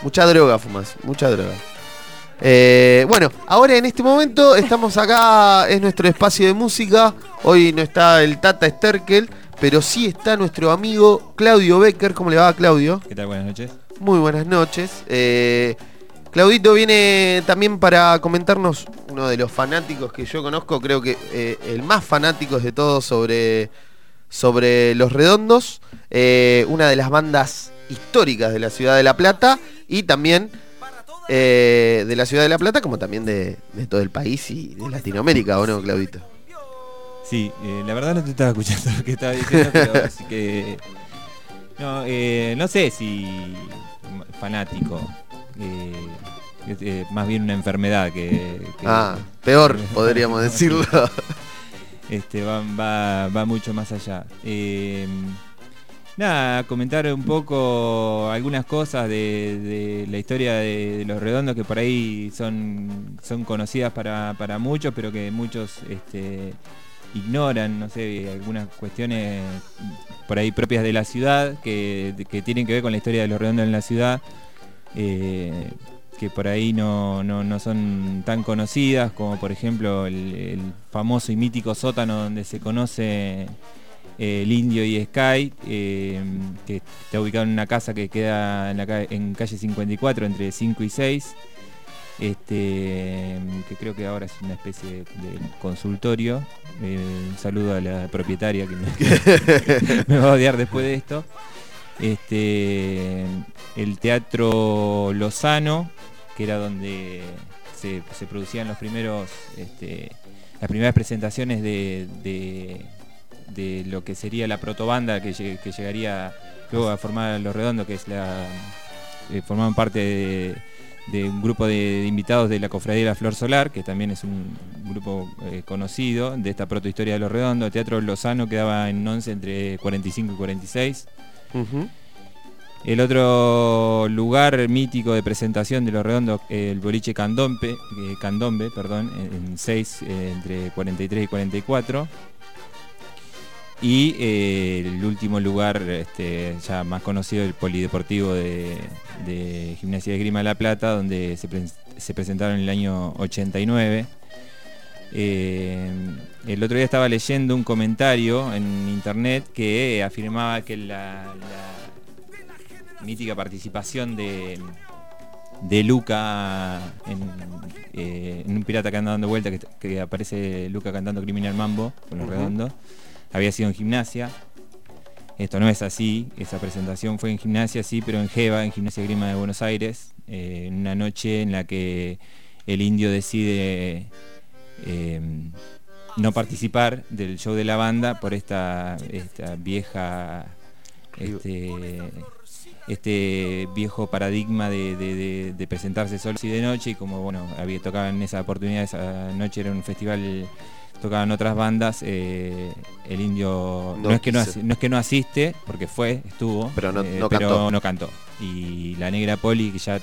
Mucha droga fumas, mucha droga. Eh, bueno, ahora en este momento estamos acá, es nuestro espacio de música. Hoy no está el Tata Sterkel, pero sí está nuestro amigo Claudio Becker. ¿Cómo le va, Claudio? ¿Qué tal? Buenas noches. Muy buenas noches. Eh, Claudito viene también para comentarnos uno de los fanáticos que yo conozco, creo que eh, el más fanático de todos sobre, sobre Los Redondos, una de las bandas históricas de la ciudad de La Plata y también eh, de la ciudad de La Plata como también de, de todo el país y de Latinoamérica, ¿o no, Claudito? Sí, eh, la verdad no te estaba escuchando lo que estaba diciendo, pero así que... No, eh, no sé si fanático. eh, eh, más bien una enfermedad que... que- Ah, peor, podríamos decirlo. Este, va, va, va mucho más allá. Eh, nada, comentar un poco algunas cosas de, la historia de, los redondos que por ahí son, son conocidas para, para muchos, pero que muchos este, ignoran, no sé, algunas cuestiones por ahí propias de la ciudad que, que tienen que ver con la historia de los redondos en la ciudad. eh, que por ahí no, no- no son tan conocidas, como por ejemplo el famoso y mítico sótano donde se conoce eh, el Indio y Sky, eh, que está ubicado en una casa que queda en, calle 54 entre 5 y 6. este, que creo que ahora es una especie de consultorio. Eh, un saludo a la propietaria que me, va a odiar después de esto. Este, el Teatro Lozano, que era donde se, producían los primeros, este, las primeras presentaciones de- de lo que sería la protobanda que, que llegaría luego a formar Los Redondos, que es la eh, formaban parte de, de un grupo de, de invitados de la Cofradía de la Flor Solar, que también es un grupo eh, conocido de esta protohistoria de Los Redondos. El Teatro Lozano quedaba en 11 entre 45 y 46. Ujú. El otro lugar mítico de presentación de Los Redondos, eh, el boliche Candombe, eh, Candombe perdón, en 6 entre 43 y 44. Y eh, el último lugar este, ya más conocido, el Polideportivo de, de Gimnasia de Grima de La Plata, donde se, pre- se presentaron en el año 89. Eh, el otro día estaba leyendo un comentario en internet que afirmaba que la, la mítica participación de, de Luca en, eh, en un pirata que anda dando vuelta, que, que aparece Luca cantando Criminal Mambo con los Ujú. redondos, había sido en gimnasia. Esto no es así, esa presentación fue en gimnasia, sí, pero en Jeva, en Gimnasia Grima de Buenos Aires, eh, una noche en la que el indio decide eh, no participar del show de la banda por esta, esta vieja este, este viejo paradigma de- de presentarse solo y de noche y como bueno había tocado en esa oportunidad esa noche era un festival tocaban otras bandas eh, el indio no, No es que no, quiso. asi- no es que no asiste porque fue estuvo Pero no- eh, no pero cantó. no cantó y la negra poli que ya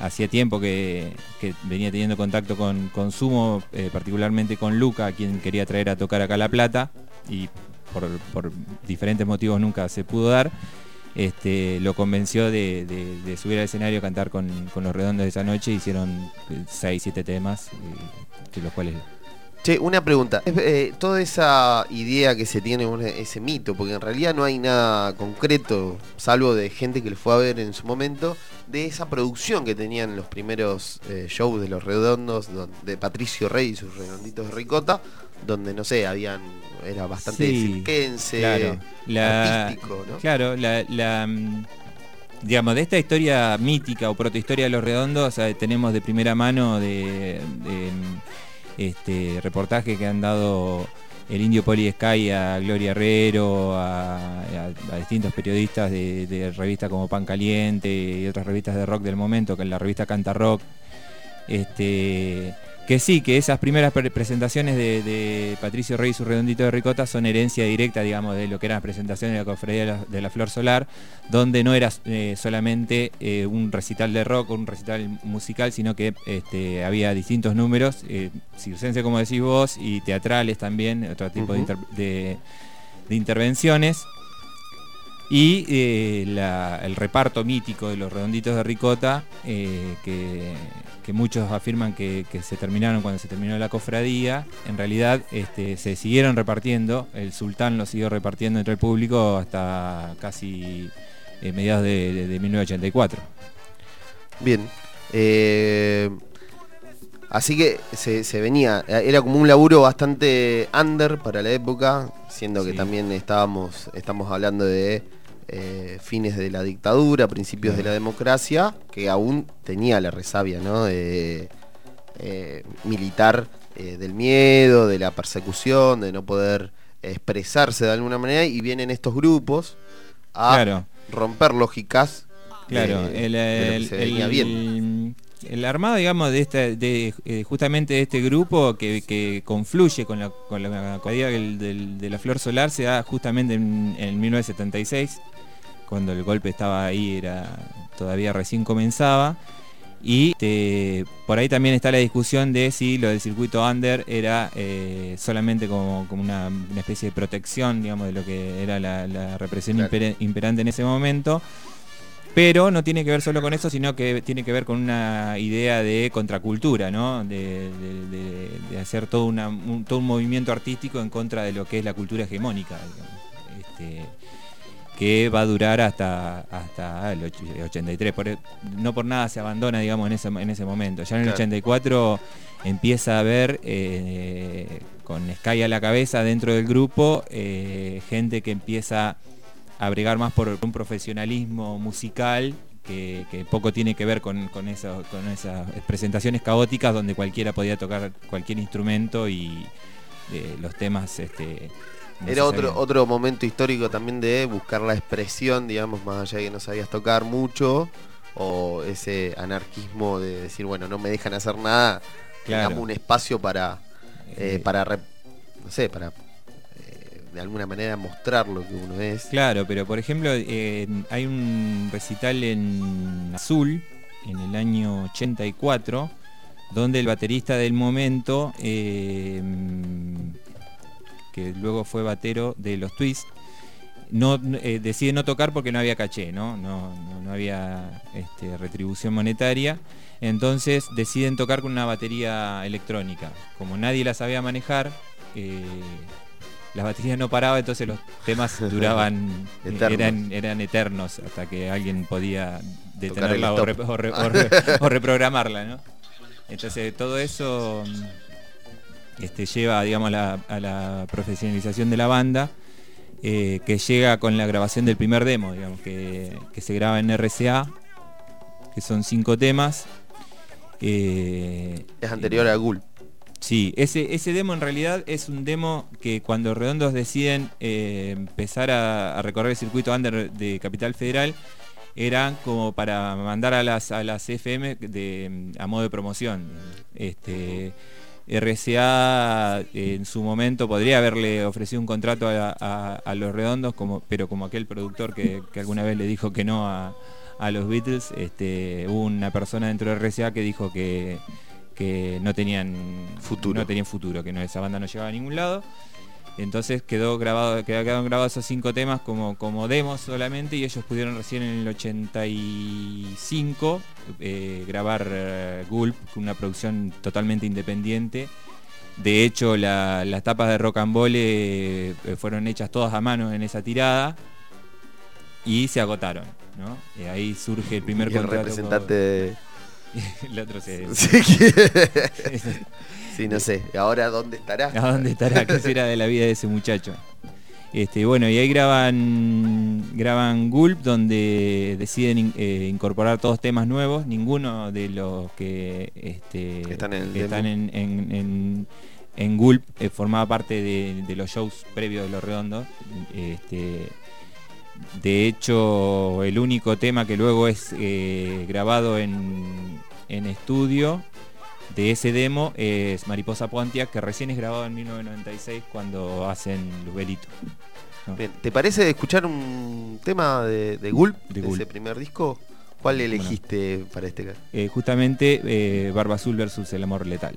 hacía tiempo que, que venía teniendo contacto con, con Sumo, eh, particularmente con Luca, a quien quería traer a tocar acá La Plata, y por, por diferentes motivos nunca se pudo dar. Este, lo convenció de, de- de subir al escenario a cantar con, con los redondos de esa noche. Hicieron 6, 7 temas, eh, de los cuales Che, una pregunta. Eh, toda esa idea que se tiene, ese mito, porque en realidad no hay nada concreto, salvo de gente que lo fue a ver en su momento, de esa producción que tenían los primeros eh, shows de los redondos, don- de Patricio Rey y sus redonditos de ricota, donde, no sé, habían era bastante Sí, claro, la- artístico, ¿no? Claro, la, la, mm, digamos, de esta historia mítica o protohistoria de los redondos, eh, tenemos de primera mano de, de, este reportaje que han dado el Indio Poli Sky a Gloria Herrero, a, distintos periodistas de, revistas como Pan Caliente y otras revistas de rock del momento, que en la revista Canta Rock. Este, que sí, que esas primeras pre- presentaciones de, de Patricio Rey y su redondito de ricota son herencia directa, digamos, de lo que eran las presentaciones de la cofradía de la, de la Flor Solar, donde no era eh, solamente eh, un recital de rock o un recital musical, sino que este, había distintos números, eh, circense como decís vos, y teatrales también, otro tipo inter- de intervenciones. Y eh, el reparto mítico de los redonditos de ricota, eh, que, muchos afirman que, se terminaron cuando se terminó la cofradía, en realidad este, se siguieron repartiendo, el sultán lo siguió repartiendo entre el público hasta casi eh, mediados de- de 1984. Bien. Así que se, se venía, era como un laburo bastante under para la época, siendo que también estábamos, estamos hablando de eh, fines de la dictadura, principios de la democracia, que aún tenía la resabia, ¿no? De, eh, militar eh, del miedo, de la persecución, de no poder expresarse de alguna manera, y vienen estos grupos a Claro. romper lógicas. Claro, de- el- bien. El armado, digamos, de de, eh, justamente de este grupo que, que confluye con la, con la cofradía del- del- de la Flor Solar se da justamente en, en 1976, cuando el golpe estaba ahí, era todavía recién comenzaba. Y este, por ahí también está la discusión de si lo del circuito under era eh, solamente como, como una, una especie de protección, digamos, de lo que era la, la represión Claro. imperante en ese momento. Pero no tiene que ver solo con eso, sino que tiene que ver con una idea de contracultura, ¿no? De, de- de- de hacer todo, una- un, todo un movimiento artístico en contra de lo que es la cultura hegemónica. Este, que va a durar hasta, hasta el och- 83. Por e- no por nada se abandona, digamos, en ese, en ese momento. Ya en el Claro. 84 empieza a haber, eh, con Sky a la cabeza dentro del grupo, eh, gente que empieza a bregar más por un profesionalismo musical que, que poco tiene que ver con, con, eso- con esas presentaciones caóticas donde cualquiera podía tocar cualquier instrumento y eh, los temas... Este, no Era otro, otro momento histórico también de buscar la expresión, digamos, más allá de que no sabías tocar mucho, o ese anarquismo de decir, bueno, no me dejan hacer nada, Claro. tengamos un espacio para, eh, para rep- no sé, para eh, de alguna manera mostrar lo que uno es. Claro, pero por ejemplo, eh, hay un recital en Azul, en el año 84, donde el baterista del momento, eh, que luego fue batero de los Twists, no, eh, decide no tocar porque no había caché, ¿no? No, no- había este, retribución monetaria. Entonces deciden tocar con una batería electrónica. Como nadie la sabía manejar, eh, la batería no paraba, entonces los temas duraban, Eternos. eran, eran eternos hasta que alguien podía detenerla o, stop. re- o re- o re- o reprogramarla, ¿no? Entonces todo eso este, lleva, digamos, la- a la profesionalización de la banda, eh, que llega con la grabación del primer demo, digamos, que, que se graba en RCA, que son cinco temas. eh, Es anterior a Gulp. Sí, ese, demo en realidad es un demo que cuando Redondos deciden eh, empezar a, recorrer el circuito under de Capital Federal, era como para mandar a las, FM a modo de promoción. Este, RCA en su momento podría haberle ofrecido un contrato a, los redondos, pero como aquel productor que, alguna vez le dijo que no a, a los Beatles, este, hubo una persona dentro de RCA que dijo que, que no tenían futuro, no tenían futuro, que no, esa banda no llegaba a ningún lado. Entonces quedó grabado, queda- quedaron grabados esos cinco temas como, como demos solamente y ellos pudieron recién en el 85 eh, grabar eh, Gulp, una producción totalmente independiente. De hecho, la- las tapas de Rock and Ball eh, fueron hechas todas a mano en esa tirada y se agotaron. ¿no? Y ahí surge el primer Y el representante de- el otro se... Sí, no sé. ¿Ahora dónde estará? ¿A dónde estará? ¿Qué será de la vida de ese muchacho? Este, bueno, y ahí graban graban Gulp, donde deciden in- eh, incorporar todos temas nuevos. Ninguno de los que este, Están en están en, en- en- en Gulp eh, formaba parte de, de los shows previos de Los Redondos. Este, de hecho, el único tema que luego es eh, grabado en, en estudio de ese demo es Mariposa Pontiac, que recién es grabado en 1996 cuando hacen. Bien, ¿Te parece escuchar un tema de, de Gulp, de, Gulp. ese primer disco? ¿Cuál elegiste para este caso? Eh, justamente eh, Barba Azul versus El Amor Letal.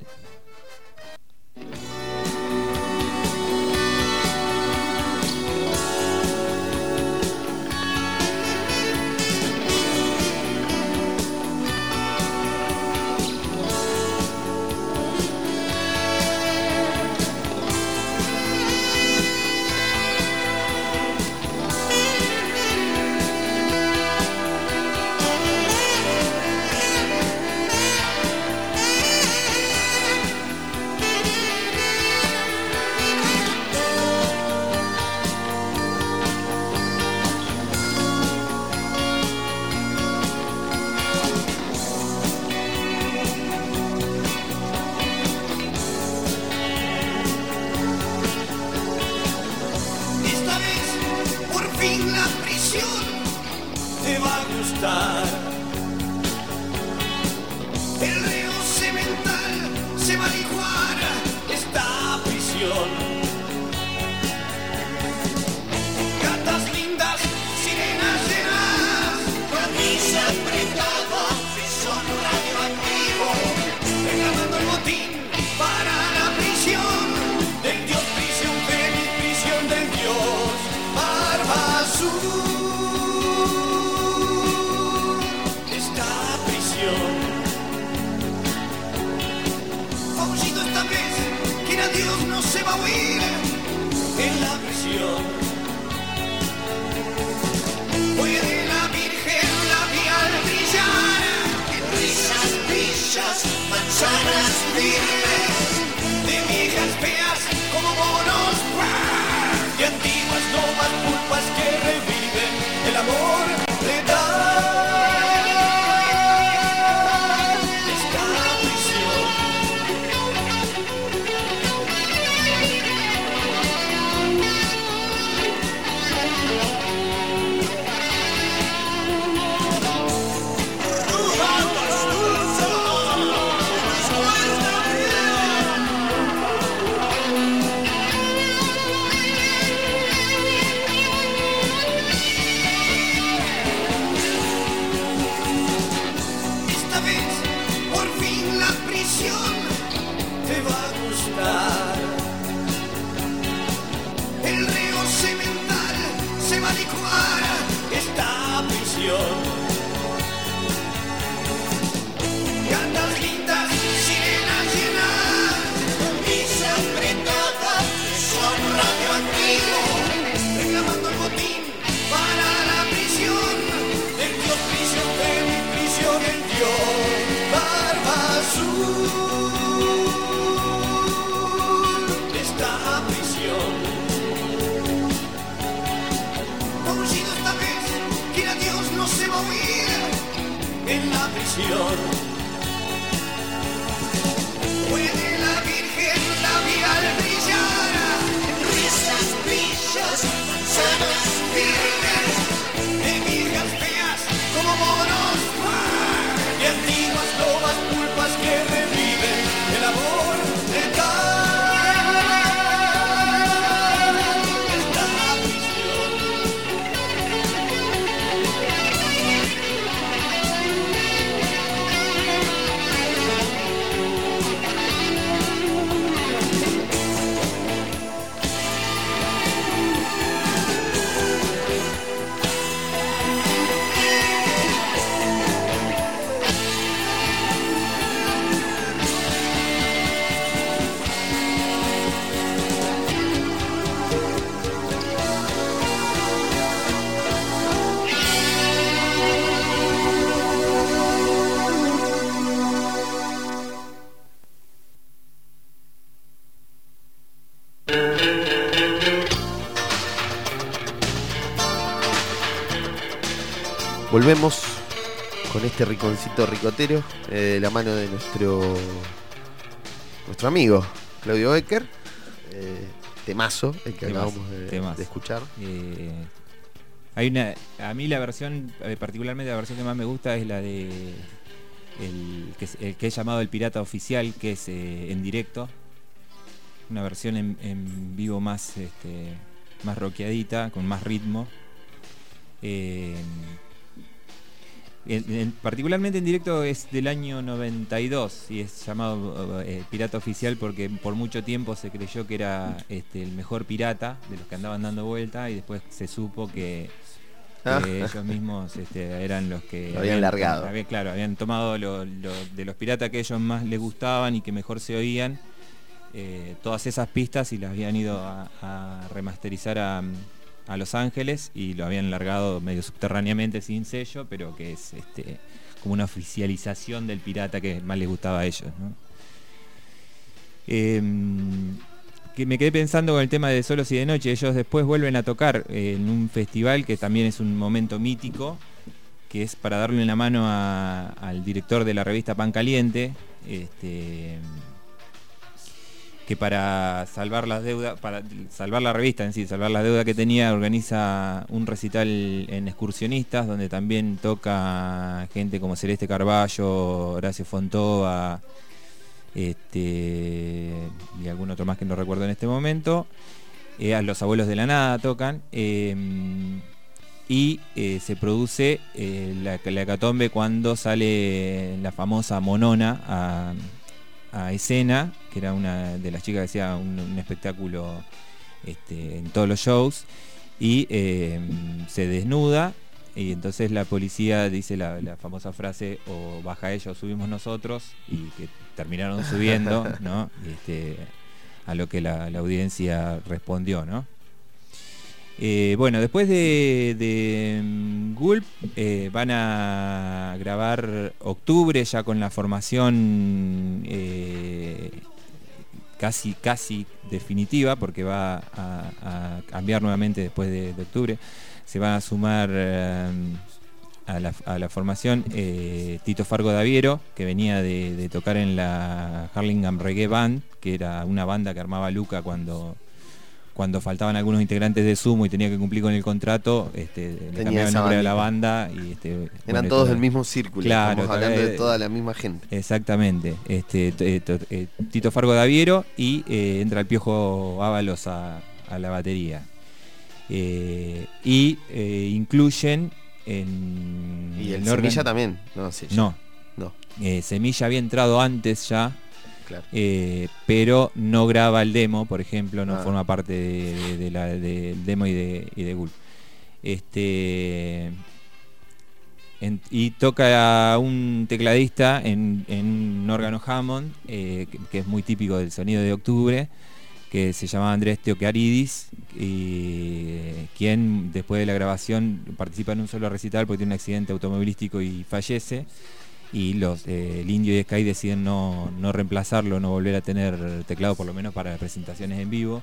Este riconcito ricotero eh, de la mano de nuestro nuestro amigo Claudio Becker. eh, temazo, el que Temazo, acabamos de, escuchar. Eh, hay una, a mí la versión, particularmente la versión que más me gusta es la de el que, es, el que he llamado el pirata oficial, que es en directo. Una versión en, en vivo más, este, más rockeadita, con más ritmo. Eh, en- en- particularmente en directo es del año 92 y es llamado eh, Pirata Oficial porque por mucho tiempo se creyó que era este, el mejor pirata de los que andaban dando vuelta y después se supo que, que Ah. ellos mismos este, eran los que Lo habían largado. habían- claro, habían tomado lo- lo- de los piratas que ellos más les gustaban y que mejor se oían eh, todas esas pistas y las habían ido a, a remasterizar a, a Los Ángeles y lo habían largado medio subterráneamente sin sello, pero que es este, como una oficialización del pirata que más les gustaba a ellos. Em, que me quedé pensando con el tema de Solos y de Noche. Ellos después vuelven a tocar eh, en un festival que también es un momento mítico, que es para darle una mano al director de la revista Pan Caliente, este, que para salvar las deudas, para salvar la revista en sí, salvar las deudas que tenía, organiza un recital en excursionistas, donde también toca gente como Celeste Carballo, Horacio Fontova, este, y algún otro más que no recuerdo en este momento. Eh, a los abuelos de la nada tocan. eh, y eh, se produce eh, la, la hecatombe cuando sale la famosa Monona a, a escena, que era una de las chicas que hacía un, un espectáculo este, en todos los shows, y eh, se desnuda. Y entonces la policía dice la, la famosa frase o baja ella o subimos nosotros y que terminaron subiendo, ¿no? Este, a lo que la, la audiencia respondió, ¿no? Eh, bueno, después de, mm, Gulp eh, van a grabar octubre ya con la formación eh, casi casi definitiva porque va a, cambiar nuevamente después de, octubre. Se van a sumar a, la, formación Tito Fargo Daviero, que venía de, de tocar en la Harlingham Reggae Band, que era una banda que armaba Luca cuando cuando faltaban algunos integrantes de Sumo y tenía que cumplir con el contrato, este, le el nombre de la banda y este, Eran bueno, todos todo- del mismo círculo, Claro, estamos hablando de toda la misma gente. Exactamente. Este, eh, eh, Tito Fargo Daviero y eh, entra el Piojo Ábalos a, a la batería. Eh, y eh, incluyen en Y el Semilla también, no, sí, No. No. Semilla había entrado antes ya. Claro. eh, pero no graba el demo, por ejemplo, no Ah. forma parte de, la- del demo y de, y de Gulp. Este, en- y toca a un tecladista en, en un órgano Hammond, eh, que, que es muy típico del sonido de octubre, que se llamaba Andrés Teocaridis, quien después de la grabación participa en un solo recital porque tiene un accidente automovilístico y fallece. Y los eh, el Indio y Sky deciden no, no reemplazarlo, no volver a tener teclado por lo menos para las presentaciones en vivo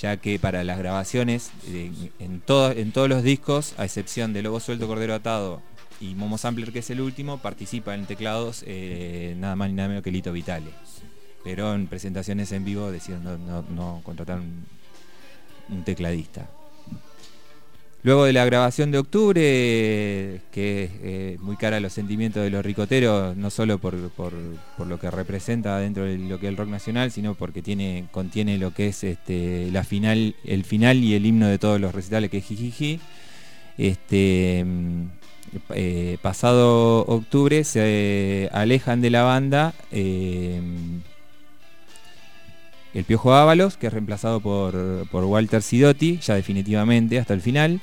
ya que para las grabaciones eh, en, todo- en todos los discos, a excepción de Lobo Suelto, Cordero Atado y Momo Sampler, que es el último, participa en teclados eh, nada más ni nada menos que Lito Vitale. Pero en presentaciones en vivo decidieron no, contratar un tecladista. Luego de la grabación de octubre, que es eh, muy cara a los sentimientos de los ricoteros, no solo por, por- lo que representa dentro de lo que es el rock nacional, sino porque tiene, contiene lo que es este, la final, el final y el himno de todos los recitales que es Jijiji. Este, mm, eh, pasado octubre se eh, alejan de la banda el Piojo Ábalos, que es reemplazado por, por Walter Sidotti, ya definitivamente hasta el final.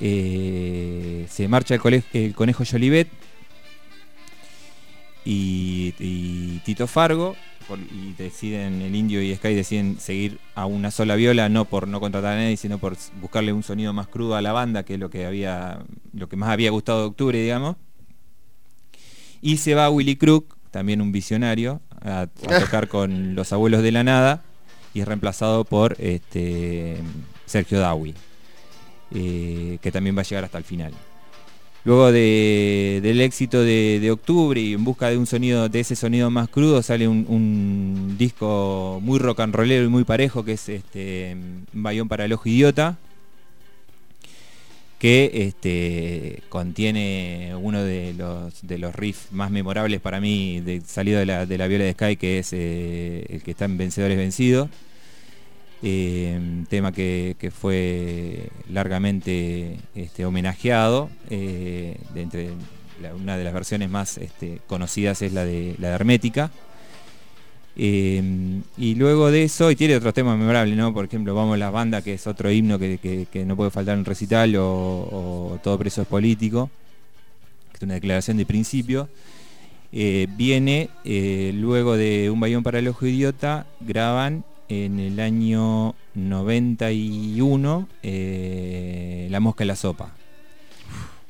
Eh, se marcha el, el Conejo Jolivet y, Tito Fargo, y deciden, el Indio y Sky deciden seguir a una sola viola, no por no contratar a nadie, sino por buscarle un sonido más crudo a la banda, que es lo que había, lo que más había gustado de octubre, digamos. Y se va Willy Crook, también un visionario, a, tocar con Los Abuelos de la Nada y es reemplazado por este, Sergio Dawi, eh, que también va a llegar hasta el final. Luego de- del éxito de, octubre y en busca de un sonido, de ese sonido más crudo, sale un, disco muy rock and rollero y muy parejo que es este Bayón para el Ojo Idiota, que este, contiene uno de los, de los riffs más memorables para mí de salido de la, de la viola de Sky, que es eh, el que está en Vencedores Vencidos. Eh, tema que, que fue largamente este, homenajeado. eh, entre una de las versiones más este, conocidas es la de, la de Hermética. Eh, y luego de eso, y tiene otros temas memorables, ¿no? Por ejemplo, Vamos a la banda, que es otro himno que, no puede faltar en un recital, o, o Todo preso es político, que es una declaración de principio. Eh, viene eh, luego de Un Bayón para el Ojo Idiota, graban en el año 91 eh, La Mosca en la Sopa.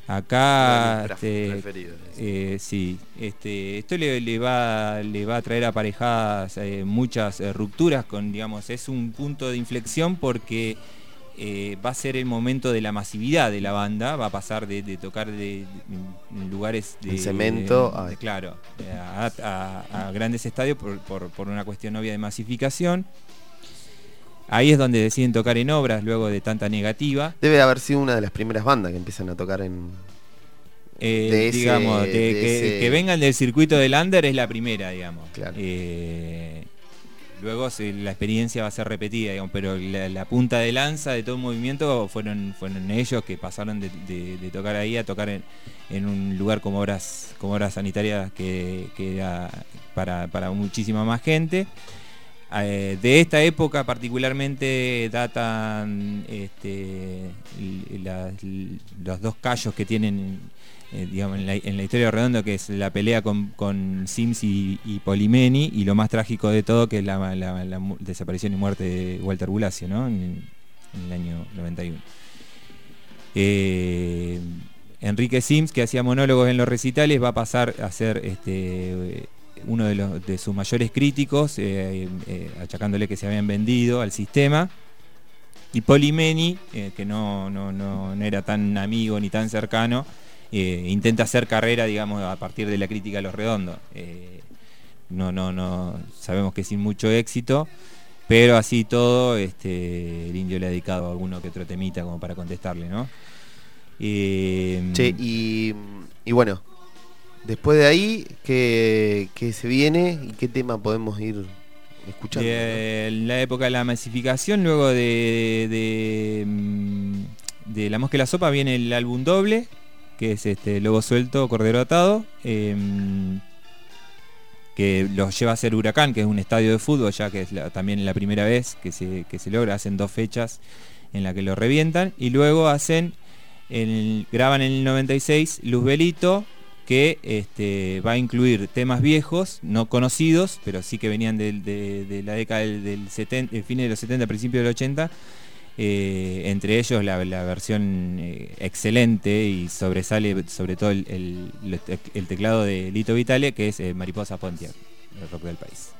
Acá, este, preferidos. eh, sí, este, esto le, le va, le va a traer aparejadas eh, muchas eh, rupturas con, digamos, es un punto de inflexión porque eh, va a ser el momento de la masividad de la banda, va a pasar de, de tocar de, lugares de En cemento de- a- de- claro, a, a- a grandes estadios por, por- por una cuestión obvia de masificación. Ahí es donde deciden tocar en obras luego de tanta negativa. Debe haber sido una de las primeras bandas que empiezan a tocar en. Eh, de ese- digamos, de de que, ese- que vengan del circuito del under es la primera, digamos. Claro. Eh, luego se- la experiencia va a ser repetida, digamos, pero la, la punta de lanza de todo el movimiento fueron, fueron ellos que pasaron de, de- de tocar ahí a tocar en, en un lugar como obras, como obras sanitarias que, que era para, para muchísima más gente. Eh, de esta época particularmente datan este, los dos callos que tienen eh, en, la, en la historia de Redondo, que es la pelea con, Sims y, Polimeni, y lo más trágico de todo, que es la, desaparición y muerte de Walter Bulacio, ¿no? En- en el año 91. Eh, Enrique Sims, que hacía monólogos en los recitales, va a pasar a ser este, uno de, los, de sus mayores críticos, eh, eh, achacándole que se habían vendido al sistema. Y Polimeni, eh, que no, no, no, no era tan amigo ni tan cercano, intenta hacer carrera, digamos, a partir de la crítica a los redondos. No, no, no, sabemos que sin mucho éxito, pero así todo, este, el indio le ha dedicado a alguno que otro temita como para contestarle, ¿no? Eh, Che, y, y bueno, después de ahí, ¿qué, qué se viene y qué tema podemos ir escuchando? de la época de la masificación, luego de, mm, de La Mosca y la Sopa viene el álbum doble, que es este Lobo Suelto, Cordero Atado, em, que los lleva a ser Huracán, que es un estadio de fútbol, ya que es la- también la primera vez que se, que se logra, hacen dos fechas en la que lo revientan, y luego hacen, graban en el 96 Luzbelito, que este, va a incluir temas viejos, no conocidos, pero sí que venían de, la década del, del 70, el fin de los 70, principio del 80, eh, entre ellos la, versión eh, excelente y sobresale sobre todo el teclado de Lito Vitale, que es eh, Mariposa Pontiac, el rock del país.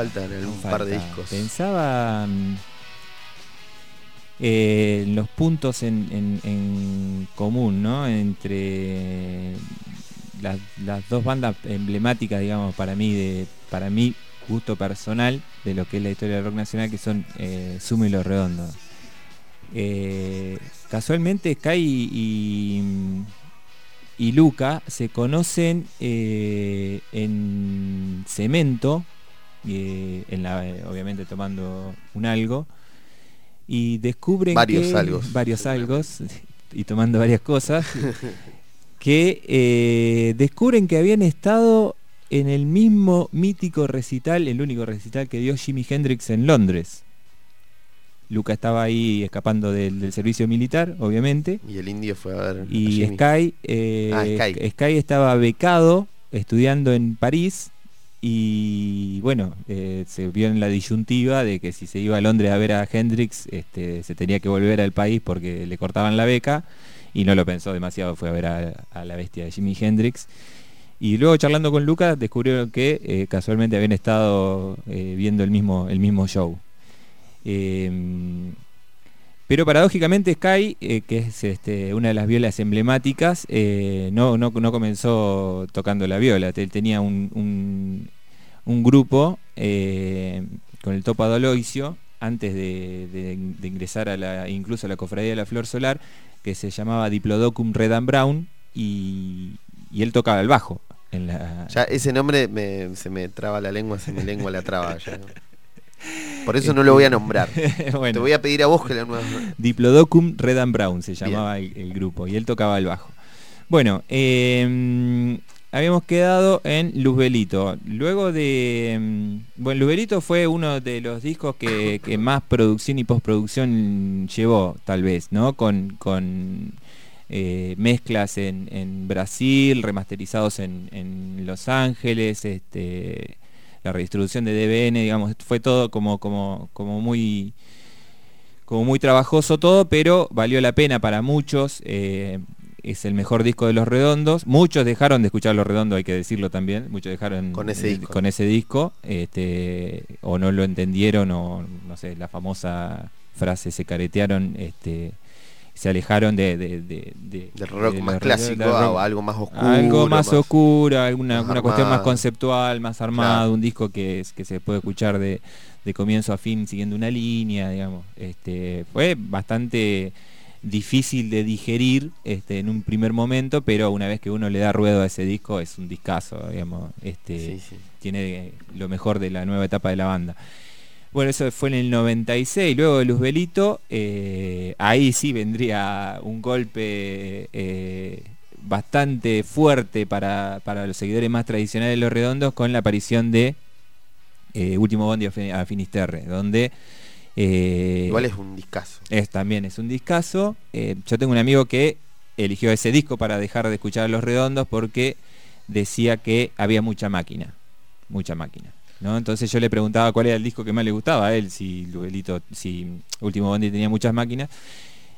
Aún faltan algún par de discos. Pensaba mm, eh, en los puntos en, en- en común, ¿no? Entre las, las dos bandas emblemáticas, digamos, para mí, de, para mi gusto personal de lo que es la historia del rock nacional, que son eh, Sumo y Los Redondos. Eh, casualmente Sky y, y, y Luca se conocen eh, en Cemento, eh, en la, eh, obviamente tomando un algo, y descubren Varios que- algos. varios algos y tomando varias cosas, que eh, descubren que habían estado en el mismo mítico recital, el único recital que dio Jimi Hendrix en Londres. Luca estaba ahí escapando del, del servicio militar, obviamente. Y el indio fue a ver. Y. Sky, eh, Ah, Sky. Sky estaba becado estudiando en París y bueno, eh, se vio en la disyuntiva de que si se iba a Londres a ver a Hendrix, este, se tenía que volver al país porque le cortaban la beca y no lo pensó demasiado, fue a ver a, la bestia de Jimi Hendrix. Y luego charlando con Lucas descubrieron que eh, casualmente habían estado eh, viendo el mismo, el mismo show. Pero paradójicamente Sky, eh, que es este, una de las violas emblemáticas, eh, no, no, no comenzó tocando la viola. Tenía un, un- grupo eh, con el Topo Adoloisio antes de, ingresar a la, incluso a la Cofradía de la Flor Solar, que se llamaba Diplodocum Red and Brown, y, y él tocaba el bajo. En la, Ya ese nombre me- se me traba la lengua, se me lengua la traba. ya. Por eso no lo voy a nombrar. Bueno. Te voy a pedir a vos que lo nuevas. Diplodocum Red and Brown se llamaba el, el grupo y él tocaba el bajo. Bueno, eh, habíamos quedado en Luzbelito. Luego de... mm, Bueno, Luzbelito fue uno de los discos que, que más producción y postproducción llevó, tal vez, ¿no? Con, con eh, mezclas en, en Brasil, remasterizados en, en Los Ángeles, este, la redistribución de DBN, digamos, fue todo como, como, como muy como muy trabajoso todo, pero valió la pena para muchos. eh, es el mejor disco de Los Redondos. Muchos dejaron de escuchar Los Redondos, hay que decirlo también. Muchos dejaron Con ese disco. con ese disco, este, o no lo entendieron, o no sé, la famosa frase se caretearon, este, se alejaron de, de- de- de- Del rock más clásico rock- a algo más oscuro. algo más, más- oscura, alguna, más cuestión más conceptual, más armado, Claro. un disco que, es- que se puede escuchar de, de comienzo a fin siguiendo una línea, digamos. Este, fue bastante difícil de digerir este, en un primer momento, pero una vez que uno le da ruedo a ese disco es un discazo, digamos. Este, Sí, sí. Tiene lo mejor de la nueva etapa de la banda. Bueno, eso fue en el 96, luego de Luzbelito, eh, ahí sí vendría un golpe eh, bastante fuerte para, para los seguidores más tradicionales de Los Redondos con la aparición de eh, Último Bondi a Fin- a Finisterre, donde... eh, Igual es un discazo. es también es un discazo. Eh, yo tengo un amigo que eligió ese disco para dejar de escuchar a Los Redondos porque decía que había mucha máquina, mucha máquina. ¿No? Entonces yo le preguntaba cuál era el disco que más le gustaba a él, si Lubelito, si Último Bondi tenía muchas máquinas.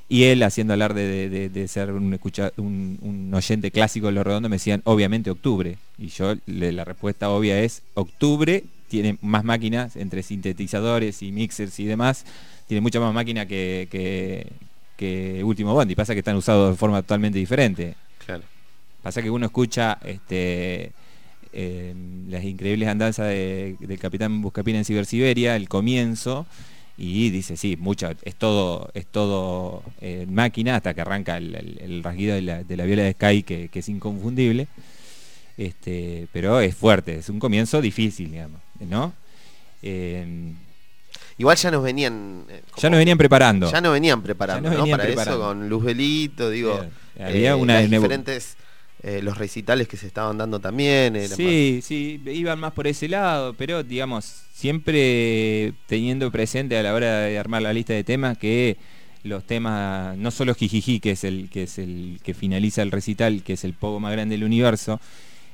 Y él, haciendo alarde de, de- de ser un, escucha- un, un oyente clásico de Los Redondos, me decían, obviamente octubre. Y yo, le- la respuesta obvia es, octubre tiene más máquinas, entre sintetizadores y mixers y demás, tiene mucha más máquina que, que, que Último Bondi. Pasa que están usados de forma totalmente diferente. Claro. Pasa que uno escucha este eh, las increíbles andanzas de- del capitán Buscapina en Cibersiberia, el comienzo, y dice, sí, mucha, es todo, es todo eh, máquina hasta que arranca el, el- el rasguido de la, de la viola de Sky, que, que es inconfundible. Este, pero es fuerte, es un comienzo difícil, digamos, ¿no? Eh, Igual ya nos venían. eh, ya nos venían preparando. Ya nos venían preparando, Ya nos ¿no? venían Para preparando. eso, con Luzbelito, digo. Bien. Había una las nevo- diferentes. Eh, los recitales que se estaban dando también. era Sí, sí, iban más por ese lado, pero digamos, siempre teniendo presente a la hora de armar la lista de temas que los temas, no solo Jijiji, que es el que es el que finaliza el recital, que es el poco más grande del universo,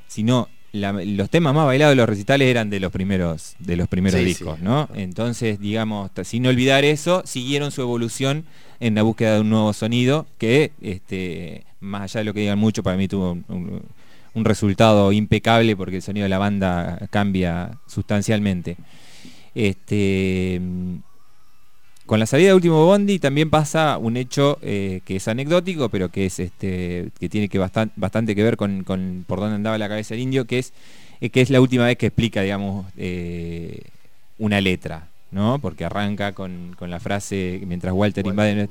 sino la- los temas más bailados de los recitales eran de los primeros de los primeros Sí, discos, sí. ¿no? Entonces, digamos, sin olvidar eso, siguieron su evolución en la búsqueda de un nuevo sonido que este más allá de lo que digan mucho, para mí tuvo un- resultado impecable porque el sonido de la banda cambia sustancialmente. Este, con la salida de Último Bondi también pasa un hecho eh, que es anecdótico, pero que es este, que tiene que bastan- bastante que ver con, por dónde andaba la cabeza del indio, que es eh, que es la última vez que explica, digamos, eh, una letra, ¿no? Porque arranca con, con la frase mientras Walter invade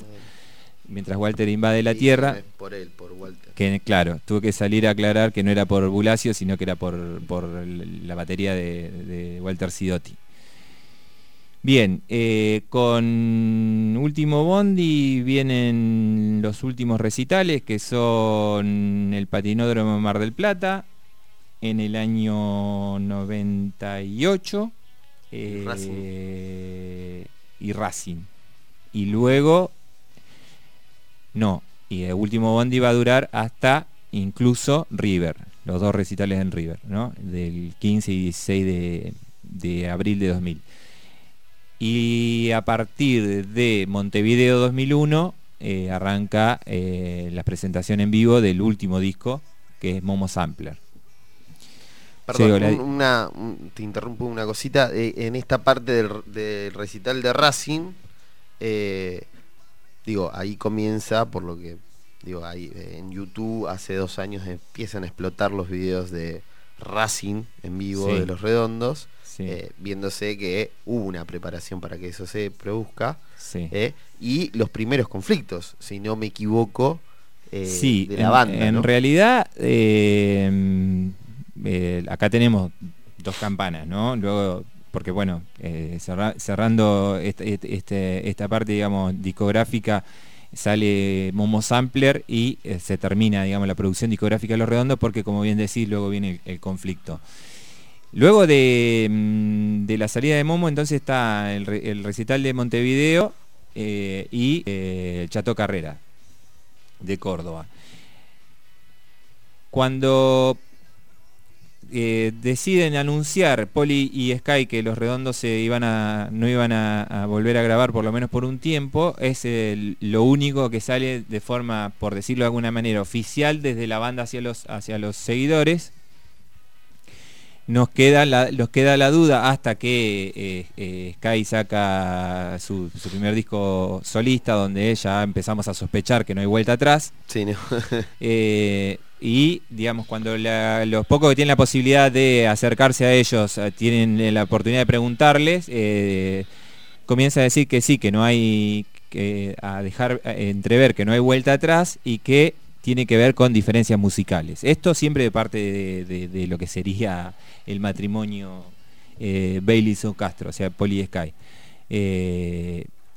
mientras Walter invade la tierra. por él, por Walter. Que claro, tuvo que salir a aclarar que no era por Bulacio, sino que era por, por la batería de, de Walter Sidotti. Bien, eh, con último Bondi vienen los últimos recitales que son el Patinódromo Mar del Plata en el año 98 eh, y Racing. Y luego, no, y el último Bondi va a durar hasta incluso River, los dos recitales en River, ¿no? Del 15 y 16 de, de abril de 2000. Y a partir de Montevideo 2001 eh, arranca eh, la presentación en vivo del último disco, que es Momo Sampler. Perdón, Sí, una, te interrumpo una cosita. eh, en esta parte del, del recital de Racing, eh, digo, ahí comienza, por lo que digo, ahí eh, en YouTube hace dos años empiezan a explotar los videos de Racing en vivo Sí. de los redondos, Sí. eh, viéndose que hubo una preparación para que eso se produzca. Y los primeros conflictos, si no me equivoco, de la en, banda. en ¿no? realidad eh, acá tenemos dos campanas, ¿no? Luego, porque bueno, eh, cerra- cerrando este- esta parte, digamos, discográfica, sale Momo Sampler y eh, se termina, digamos, la producción discográfica de Los Redondos porque, como bien decís, luego viene el, conflicto. Luego de, mm, de la salida de Momo, entonces está el, re- el recital de Montevideo y eh, Chato Carrera de Córdoba. Cuando eh, deciden anunciar Poli y Sky que los redondos se iban a, no iban a, a volver a grabar por lo menos por un tiempo, es el- lo único que sale de forma, por decirlo de alguna manera, oficial desde la banda hacia los, hacia los seguidores. Nos queda la, nos queda la duda hasta que eh, eh, Sky saca su, su primer disco solista, donde ya empezamos a sospechar que no hay vuelta atrás. Sí, no. Y digamos, cuando los pocos que tienen la posibilidad de acercarse a ellos eh, tienen eh, la oportunidad de preguntarles, eh, comienza a decir que sí, que no hay, que, a dejar entrever que no hay vuelta atrás y que tiene que ver con diferencias musicales. Esto siempre de parte de, lo que sería el matrimonio eh, Bailey Castro, o sea, Poli Sky.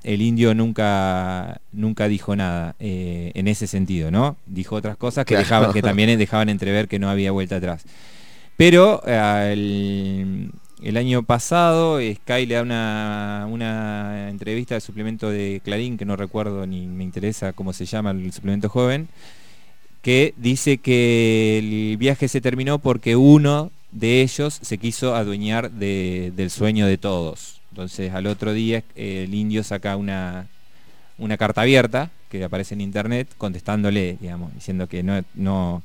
El indio nunca nunca dijo nada eh, en ese sentido, ¿no? Dijo otras cosas que, Claro. dejaban, que también dejaban entrever que no había vuelta atrás. Pero eh, el, el año pasado Sky le da una, una entrevista al suplemento de Clarín, que no recuerdo ni me interesa cómo se llama el suplemento joven, que dice que el viaje se terminó porque uno de ellos se quiso adueñar de- del sueño de todos. Entonces al otro día el indio saca una, una carta abierta que aparece en internet contestándole, digamos, diciendo que no,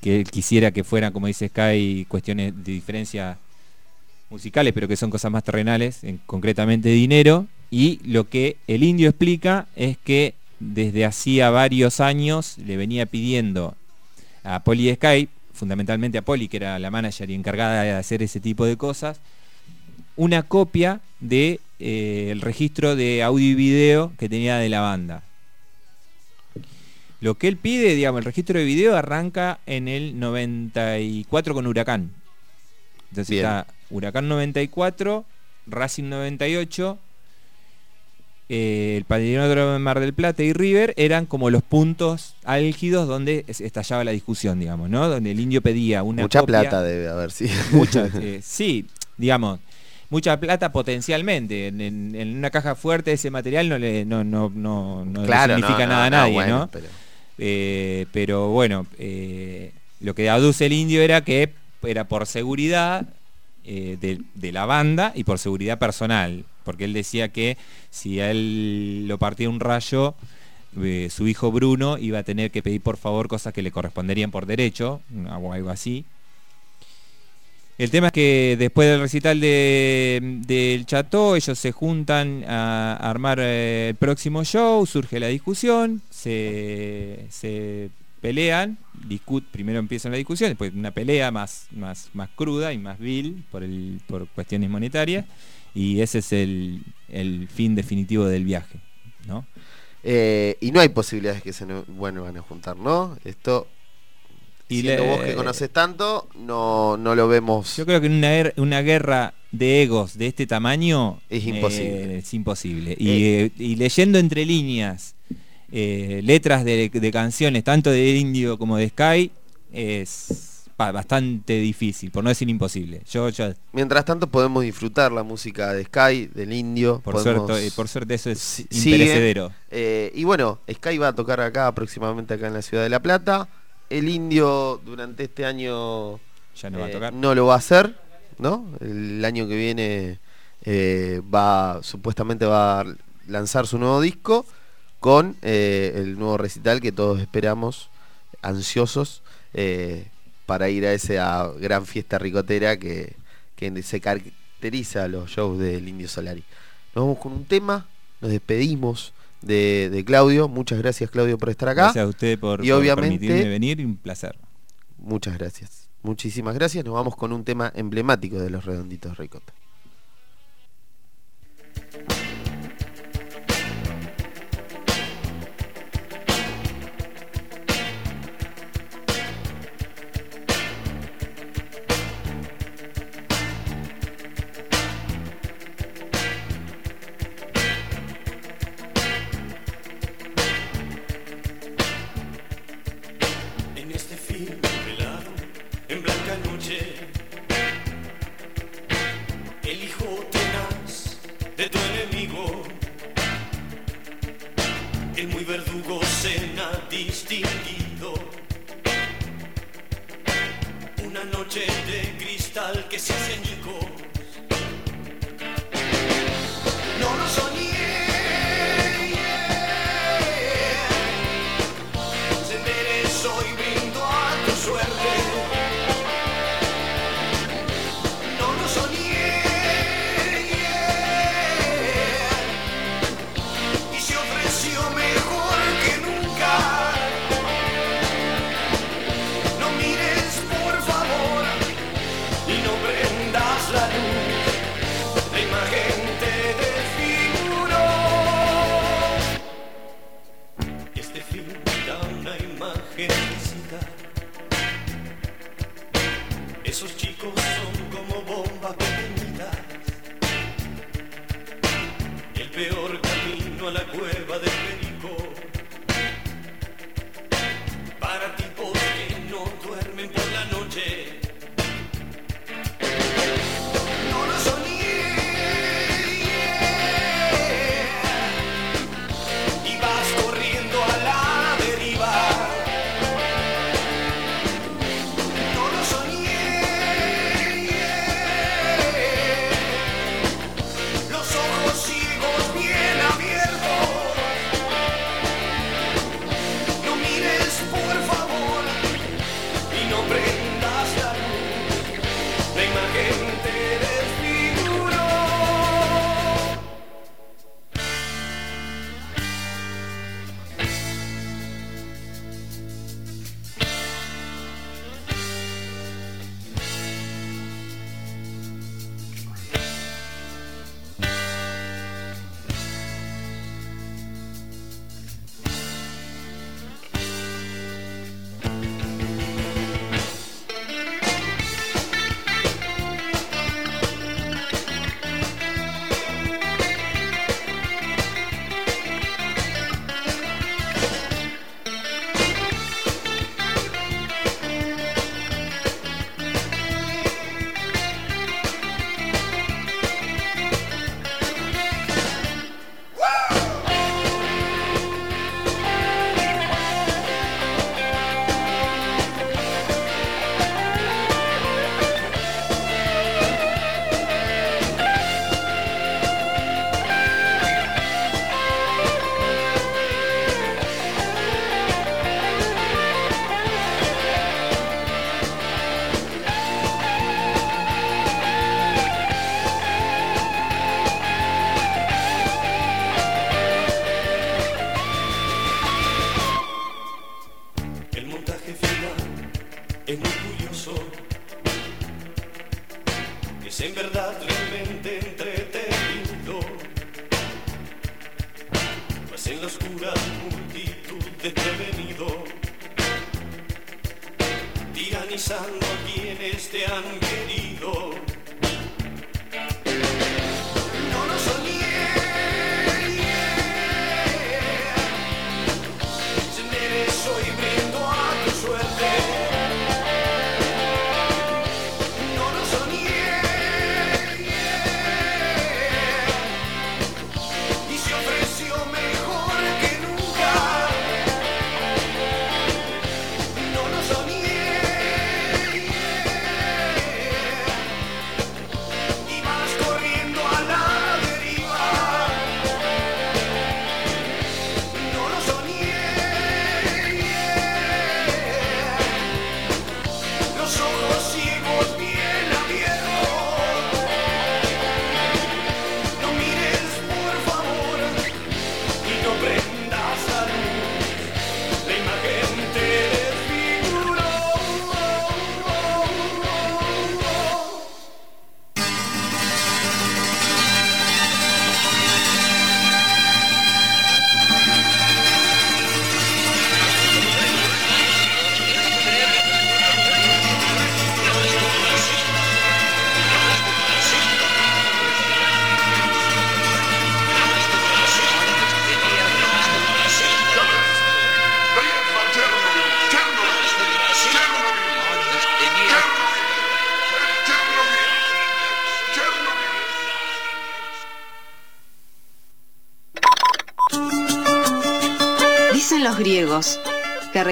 que él quisiera que fueran, como dice Sky, cuestiones de diferencia musicales, pero que son cosas más terrenales, en, concretamente dinero. Y lo que el indio explica es que desde hacía varios años le venía pidiendo a Poli Sky, fundamentalmente a Poli, que era la manager y encargada de hacer ese tipo de cosas, una copia de eh, el registro de audio y video que tenía de la banda. Lo que él pide, digamos, el registro de video arranca en el 94 con Huracán. Entonces Bien. está Huracán 94, Racing 98, eh, el Patinódromo de Mar del Plata y River eran como los puntos álgidos donde es- estallaba la discusión, digamos, ¿no? Donde el indio pedía una Mucha copia- plata debe haber, sí. Mucha, eh, sí, digamos, mucha plata potencialmente. En, en- en una caja fuerte ese material no le, no, no, no, no le significa nada a nadie, bueno, ¿no? pero- Eh, pero bueno, eh, lo que aduce el indio era que era por seguridad eh, de, de la banda y por seguridad personal, porque él decía que si a él lo partía un rayo, eh, su hijo Bruno iba a tener que pedir por favor cosas que le corresponderían por derecho, o algo así. El tema es que después del recital de- del Chateau, ellos se juntan a armar eh, el próximo show, surge la discusión, se, se pelean, discut, primero empiezan la discusión, después una pelea más, más, más cruda y más vil por, el, por cuestiones monetarias, y ese es el, el fin definitivo del viaje. ¿no? Eh, y no hay posibilidades que se no- vuelvan a juntar, ¿no? Esto, Y siendo le- vos que conoces tanto, no, no lo vemos. Yo creo que en una, guer- una guerra de egos de este tamaño Es imposible. eh, es imposible. Y, eh, y leyendo entre líneas eh, letras de, de canciones, tanto de Indio como de Sky, es pa- bastante difícil, por no decir imposible. Yo, yo Mientras tanto podemos disfrutar la música de Sky, del Indio. por, podemos- suerte, por suerte eso es imperecedero. Eh, y bueno, Sky va a tocar acá próximamente acá en la ciudad de La Plata. El Indio durante este año Ya no va a eh, tocar. no lo va a hacer, ¿no? El año que viene eh, va supuestamente va a lanzar su nuevo disco con eh, el nuevo recital que todos esperamos, ansiosos, para ir a esa gran fiesta ricotera que, que se caracteriza a los shows del Indio Solari. Nos vamos con un tema, nos despedimos de, de Claudio. Muchas gracias Claudio por estar acá. Gracias a usted por, y por obviamente permitirme venir y un placer. Muchas gracias. Muchísimas gracias. Nos vamos con un tema emblemático de los redonditos ricota.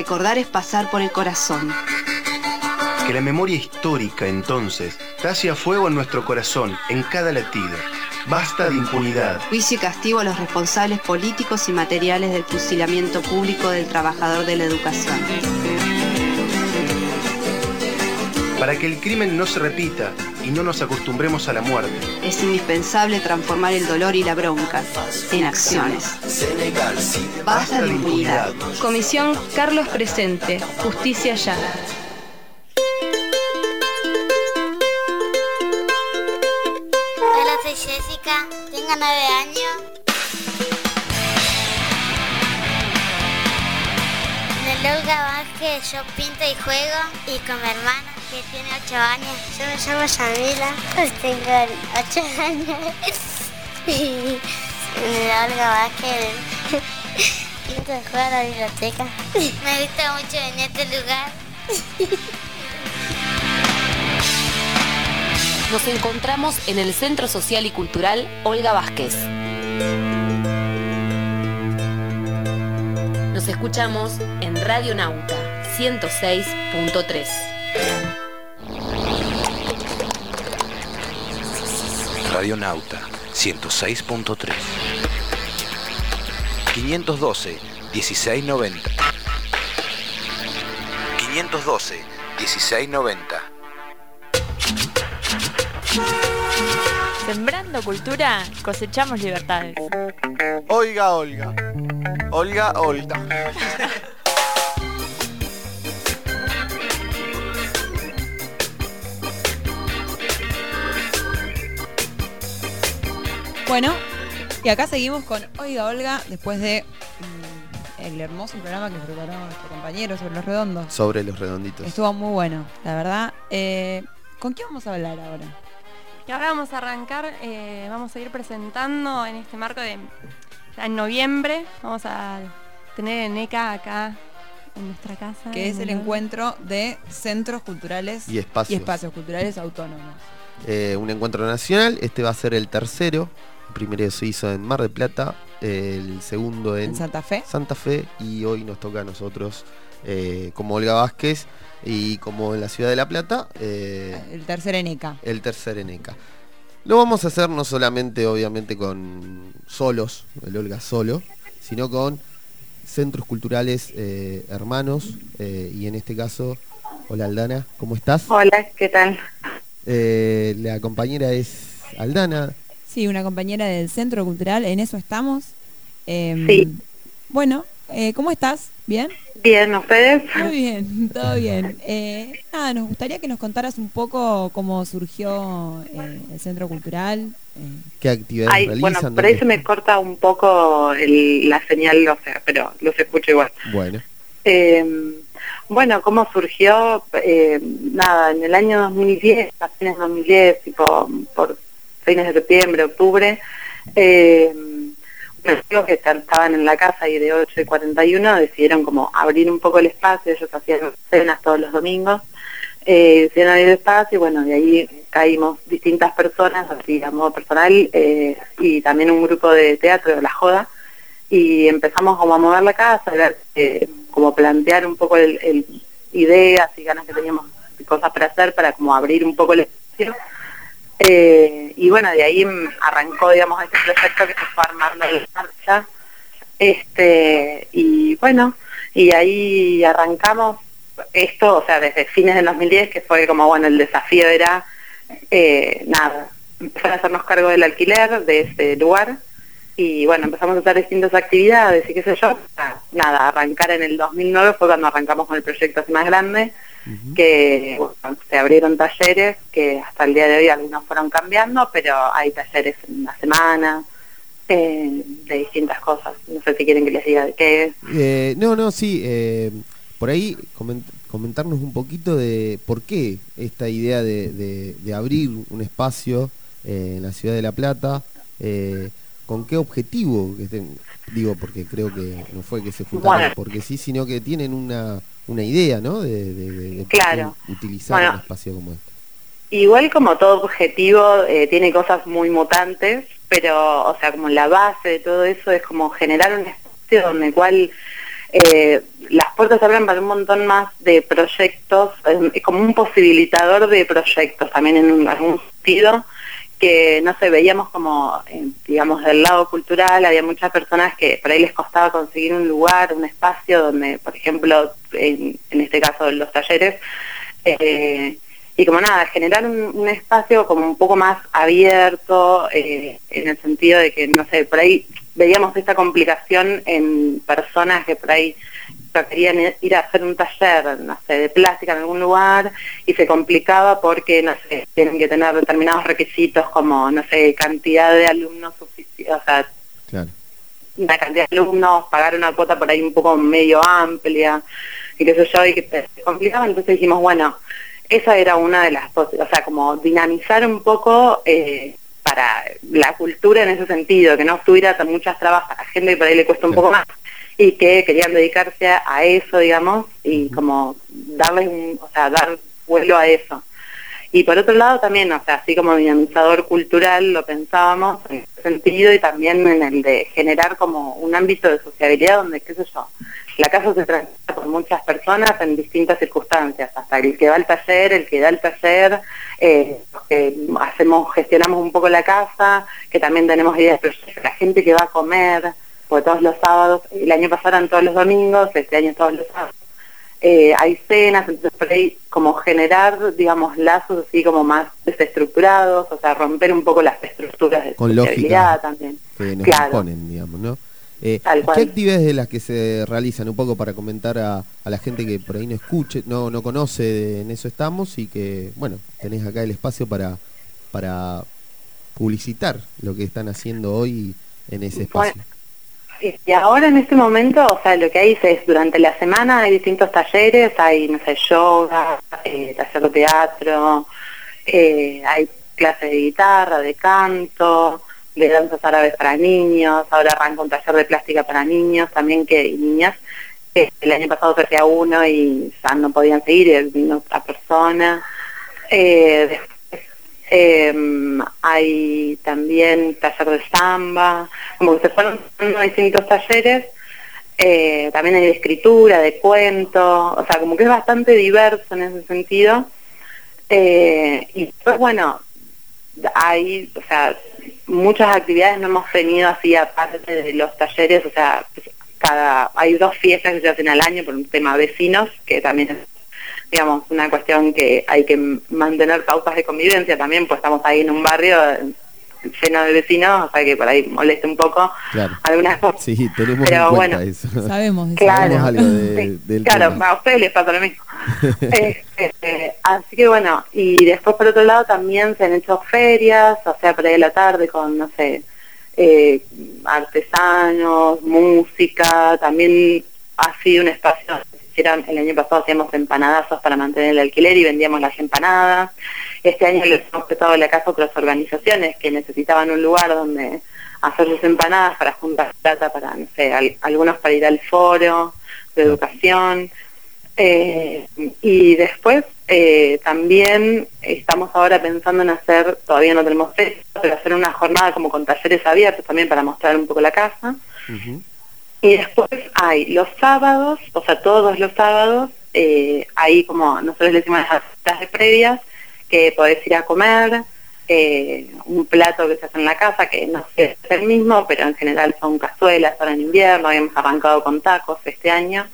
Recordar es pasar por el corazón. Que la memoria histórica entonces tace a fuego en nuestro corazón, en cada latido. Basta de impunidad. Juicio y castigo a los responsables políticos y materiales del fusilamiento público del trabajador de la educación. Para que el crimen no se repita y no nos acostumbremos a la muerte. Es indispensable transformar el dolor y la bronca en acciones. Basta de impunidad. Comisión Carlos Presente. Justicia ya. Hola, soy Jessica, tengo nueve años. En el Olga Vázquez yo pinto y juego y con mi hermana que tiene ocho años. Yo me llamo Yamila, tengo ocho años. Y en Olga Vázquez pinto y juego a la biblioteca. Me gusta mucho a este lugar. Nos encontramos en el Centro Social y Cultural Olga Vázquez. Nos escuchamos en Radio Nauta 106.3. Radio Nauta 106.3 512 1690 512 1690 Sembrando cultura, cosechamos libertades. Oiga, Olga. Olga, Olga. Bueno, y acá seguimos con Oiga Olga, después de mm, el hermoso programa que preparó nuestro compañero sobre los redondos. Sobre los redonditos. Estuvo muy bueno, la verdad. Eh, ¿Con qué vamos a hablar ahora? Y ahora vamos a arrancar, eh, vamos a ir presentando en este marco de en noviembre, vamos a tener en ECA acá en nuestra casa. Que es el encuentro de centros culturales Y espacios. espacios culturales autónomos. Eh, un encuentro nacional, este va a ser el tercero. El primero se hizo en Mar del Plata, el segundo en, ¿En Santa Fe? Santa Fe y hoy nos toca a nosotros eh, como Olga Vázquez y como en la ciudad de La Plata, eh, El tercer en ECA. el tercer en ECA. Lo vamos a hacer no solamente obviamente con solos, el Olga solo, sino con centros culturales eh, hermanos eh, y en este caso, hola Aldana, ¿cómo estás? Hola, ¿qué tal? Eh, la compañera es Aldana. Sí, una compañera del Centro Cultural, en eso estamos. Em, Sí. Bueno, eh, ¿cómo estás? ¿Bien? Bien, ¿ustedes? Muy bien, todo bien. Eh, nada, nos gustaría que nos contaras un poco cómo surgió eh, el Centro Cultural. eh, ¿Qué actividades Ay, realizan? bueno, por ahí ¿Dónde- se me corta un poco el- la señal, o sea, pero los escucho igual. Bueno, Eh, bueno, ¿cómo surgió? Eh, nada, en el año 2010, a fines de 2010, tipo por fines de septiembre, octubre, eh, unos chicos que estaban en la casa y de 8 y 41 decidieron como abrir un poco el espacio, ellos hacían cenas todos los domingos, eh, decidieron abrir el espacio y bueno, de ahí caímos distintas personas, así a modo personal, eh, y también un grupo de teatro de La Joda, y empezamos como a mover la casa, a ver, eh, como plantear un poco el, el ideas y ganas que teníamos cosas para hacer para como abrir un poco el espacio. Eh, y bueno, de ahí arrancó, digamos, este proyecto que se fue armando en marcha. Este, y bueno, y ahí arrancamos esto, o sea, desde fines del 2010, que fue como, bueno, el desafío era, eh, nada, empezar a hacernos cargo del alquiler de ese lugar. Y bueno, empezamos a hacer distintas actividades y qué sé yo, nada, arrancar en el 2009 fue cuando arrancamos con el proyecto así más grande, que bueno, se abrieron talleres que hasta el día de hoy algunos fueron cambiando, pero hay talleres en la semana, eh, de distintas cosas, no sé si quieren que les diga de qué. Eh, no, no, sí. eh, por ahí coment- comentarnos un poquito de por qué esta idea de, de- de abrir un espacio eh, en la ciudad de La Plata, eh, con qué objetivo, que estén- digo, porque creo que no fue que se juntaron Bueno. porque sí, sino que tienen una, una idea, ¿no? De, de- de- de Claro. utilizar Bueno. un espacio como este. Igual como todo objetivo eh, tiene cosas muy mutantes, pero o sea, como la base de todo eso es como generar un espacio donde el cual eh, las puertas se abren para un montón más de proyectos, eh, como un posibilitador de proyectos también en un- algún sentido que no sé, veíamos como, eh, digamos, del lado cultural, había muchas personas que por ahí les costaba conseguir un lugar, un espacio donde, por ejemplo, en, en este caso los talleres, eh, y como nada, generar un, un espacio como un poco más abierto, eh, en el sentido de que, no sé, por ahí veíamos esta complicación en personas que por ahí querían ir a hacer un taller, no sé, de plástica en algún lugar y se complicaba porque, no sé, tienen que tener determinados requisitos como, no sé, cantidad de alumnos suficiente, o sea, Claro. una cantidad de alumnos, pagar una cuota por ahí un poco medio amplia, y qué sé yo, y que se complicaba, entonces dijimos, bueno, esa era una de las cosas, o sea, como dinamizar un poco eh, para la cultura en ese sentido, que no estuviera tan muchas trabas a la gente que por ahí le cuesta un poco más, y que querían dedicarse a, eso, digamos, y como darles un, o sea, dar vuelo a eso. Y por otro lado también, o sea, así como dinamizador cultural lo pensábamos en ese sentido y también en el de generar como un ámbito de sociabilidad donde, qué sé yo, la casa se transita por muchas personas en distintas circunstancias, hasta el que va al taller, el que da el taller, eh, los que hacemos, gestionamos un poco la casa, que también tenemos ideas de la gente que va a comer, porque todos los sábados, el año pasado eran todos los domingos, este año todos los sábados eh, hay cenas, entonces por ahí como generar, digamos, lazos así como más desestructurados, o sea, romper un poco las estructuras de Con lógica. también. que nos Claro. imponen, digamos, ¿no? Eh, ¿Qué actividades de las que se realizan? Un poco para comentar a, a la gente que por ahí no escuche, no, no conoce, de- en eso estamos y que, bueno, tenés acá el espacio para, para publicitar lo que están haciendo hoy en ese espacio. Bueno, y ahora en este momento, o sea, lo que hay es durante la semana hay distintos talleres, hay, no sé, yoga, eh, taller de teatro, eh, hay clases de guitarra, de canto, de danzas árabes para niños, ahora arranca un taller de plástica para niños también que y niñas. Eh, el año pasado se hacía uno y ya no podían seguir, vino otra persona. Eh, eh, hay también taller de samba, como que se fueron haciendo distintos talleres. Eh, también hay de escritura, de cuento, o sea, como que es bastante diverso en ese sentido. Eh, y después, bueno, hay, o sea, muchas actividades no hemos tenido así aparte de los talleres, o sea, cada hay dos fiestas que se hacen al año por un tema vecinos, que también es, digamos, una cuestión que hay que mantener pautas de convivencia también, pues estamos ahí en un barrio, lleno de vecinos, o sea que por ahí moleste un poco Claro. algunas cosas. Sí, tenemos Pero en cuenta bueno, eso. Sabemos. Claro. Sabemos algo de- del Claro, tema. a ustedes les pasa lo mismo. Este, así que bueno, y después por otro lado también se han hecho ferias, o sea, por ahí de la tarde con, no sé, eh, artesanos, música, también ha sido un espacio, el año pasado hacíamos empanadazos para mantener el alquiler y vendíamos las empanadas. Este año les hemos prestado la casa a otras organizaciones que necesitaban un lugar donde hacer sus empanadas para juntar plata para, no sé, al- algunos para ir al foro de educación. Eh, y después eh, también estamos ahora pensando en hacer, todavía no tenemos fecha, pero hacer una jornada como con talleres abiertos también para mostrar un poco la casa. Y después hay los sábados, o sea, todos los sábados, eh, ahí como nosotros le decimos las actividades previas, que podés ir a comer, eh, un plato que se hace en la casa, que no sé, es el mismo, pero en general son cazuelas, ahora en invierno, habíamos arrancado con tacos este año.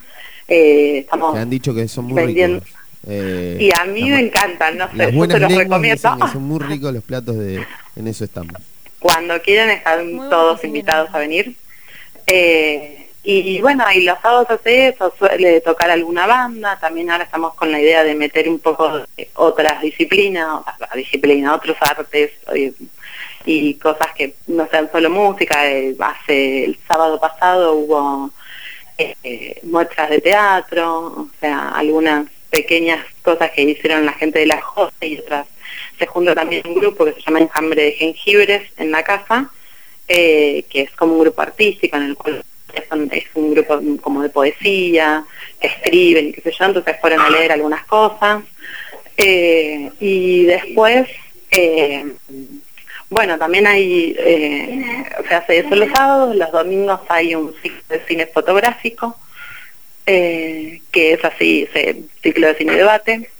Eh, estamos Me han dicho que son muy vendiendo- ricos. Eh, y a mí me encantan, no sé, yo se los recomiendo. dicen que son muy ricos los platos de... En eso estamos. Cuando quieran están todos invitados a venir. Eh, y bueno, y los sábados hace eso, suele tocar alguna banda, también ahora estamos con la idea de meter un poco de otras disciplinas, o- disciplina, otros artes eh, y cosas que no sean solo música. Eh, hace el sábado pasado hubo eh, muestras de teatro, o sea, algunas pequeñas cosas que hicieron la gente de la JOSE y otras. Se juntó también un grupo que se llama Enjambre de Jengibres en la casa, eh, que es como un grupo artístico en el cual son- es un grupo como de poesía, escriben y qué sé yo, entonces fueron a leer algunas cosas. Eh, y después, eh, bueno, también hay, eh, se hace los sábados, los domingos hay un ciclo de cine fotográfico, eh, que es así, ese ciclo de cine debate.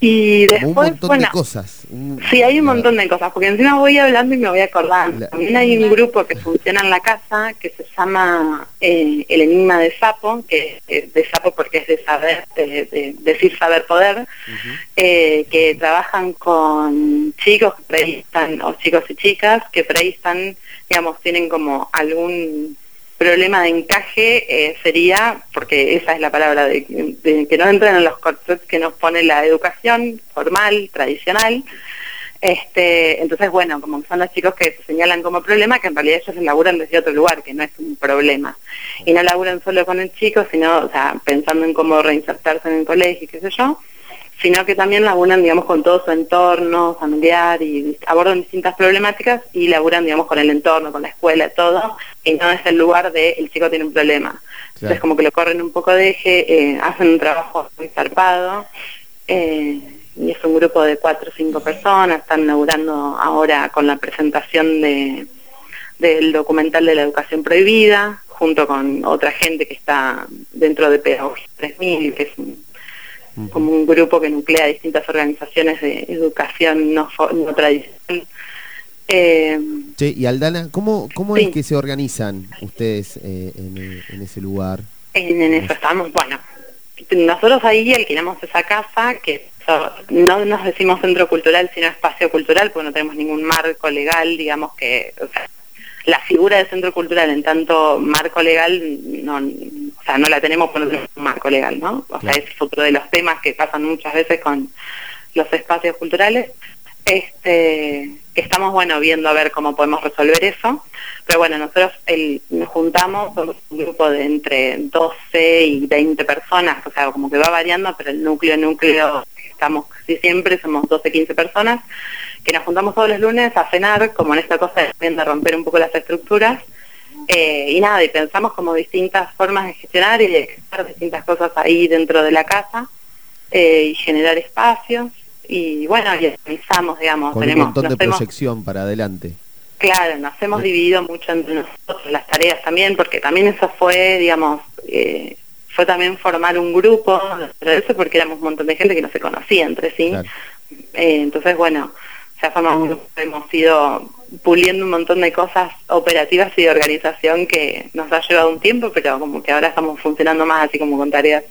Y Como un después, montón bueno, de cosas. Sí, hay un montón de cosas, porque encima voy hablando y me voy acordando. También hay un grupo que funciona en la casa que se llama eh, El Enigma de Sapo, que es de Sapo porque es de saber, de, de decir saber poder, eh, que trabajan con chicos que por ahí están, o chicos y chicas, que por ahí están, digamos, tienen como algún problema de encaje eh, sería, porque esa es la palabra, de, que no entran en los corsets que nos pone la educación formal, tradicional. Este, entonces, bueno, como son los chicos que se señalan como problema, que en realidad ellos laburan desde otro lugar, que no es un problema. Y no laburan solo con el chico, sino, o sea, pensando en cómo reinsertarse en el colegio y qué sé yo, sino que también laburan, digamos, con todo su entorno familiar y abordan distintas problemáticas y laburan, digamos, con el entorno, con la escuela, todo, y no es el lugar de el chico tiene un problema. Entonces como que lo corren un poco de eje, eh, hacen un trabajo muy zarpado, eh, y es un grupo de cuatro o cinco personas, están laburando ahora con la presentación de del documental de la educación prohibida, junto con otra gente que está dentro de Pedagogía 3000, que es un- como un grupo que nuclea distintas organizaciones de educación no, no tradicional. Eh, Che, y Aldana, ¿cómo, cómo Sí. es que se organizan ustedes eh, en, en ese lugar? En, en eso estamos, bueno, nosotros ahí alquilamos esa casa, que so- no nos decimos centro cultural, sino espacio cultural, porque no tenemos ningún marco legal, digamos que, o sea, la figura de centro cultural en tanto marco legal, no, sea, no la tenemos tenemos un marco legal, ¿no? O sea, ese es otro de los temas que pasan muchas veces con los espacios culturales. Este, estamos, bueno, viendo a ver cómo podemos resolver eso. Pero bueno, nosotros el, nos juntamos, somos un grupo de entre 12 y 20 personas, o sea, como que va variando, pero el núcleo, núcleo, estamos casi siempre, somos 12, 15 personas, que nos juntamos todos los lunes a cenar, como en esta cosa de romper un poco las estructuras. Eh, y nada, y pensamos como distintas formas de gestionar y de expresar distintas cosas ahí dentro de la casa eh, y generar espacios. Y bueno, y organizamos, digamos, Con un tenemos, montón de hemos- proyección para adelante. Claro, nos hemos dividido mucho entre nosotros las tareas también, porque también eso fue, digamos, eh, fue también formar un grupo, eso porque éramos un montón de gente que no se conocía entre sí. Eh, entonces, bueno, se ha formado un grupo, hemos ido puliendo un montón de cosas operativas y de organización que nos ha llevado un tiempo, pero como que ahora estamos funcionando más así como con tareas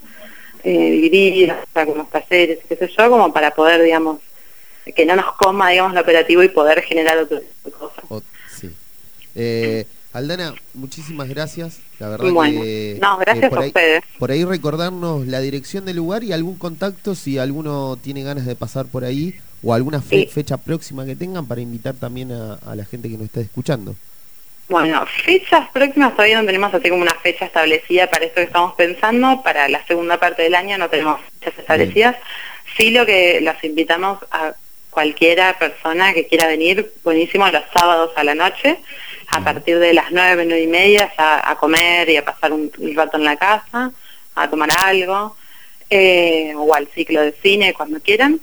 eh, divididas, los talleres, qué sé yo, como para poder, digamos, que no nos coma, digamos, el operativo y poder generar otro tipo de cosas. Sí. Eh, Aldana, muchísimas gracias. La verdad Bueno, que, no, gracias por a ahí, ustedes. Por ahí recordarnos la dirección del lugar y algún contacto si alguno tiene ganas de pasar por ahí o alguna fe- Sí. fecha próxima que tengan para invitar también a, a la gente que nos está escuchando. Bueno, fechas próximas todavía no tenemos así como una fecha establecida para esto que estamos pensando. Para la segunda parte del año no tenemos fechas establecidas. Sí lo que los invitamos a cualquiera persona que quiera venir, buenísimo, los sábados a la noche, a partir de las nueve, nueve y media, ya a comer y a pasar un, un rato en la casa, a tomar algo, eh, o al ciclo de cine cuando quieran,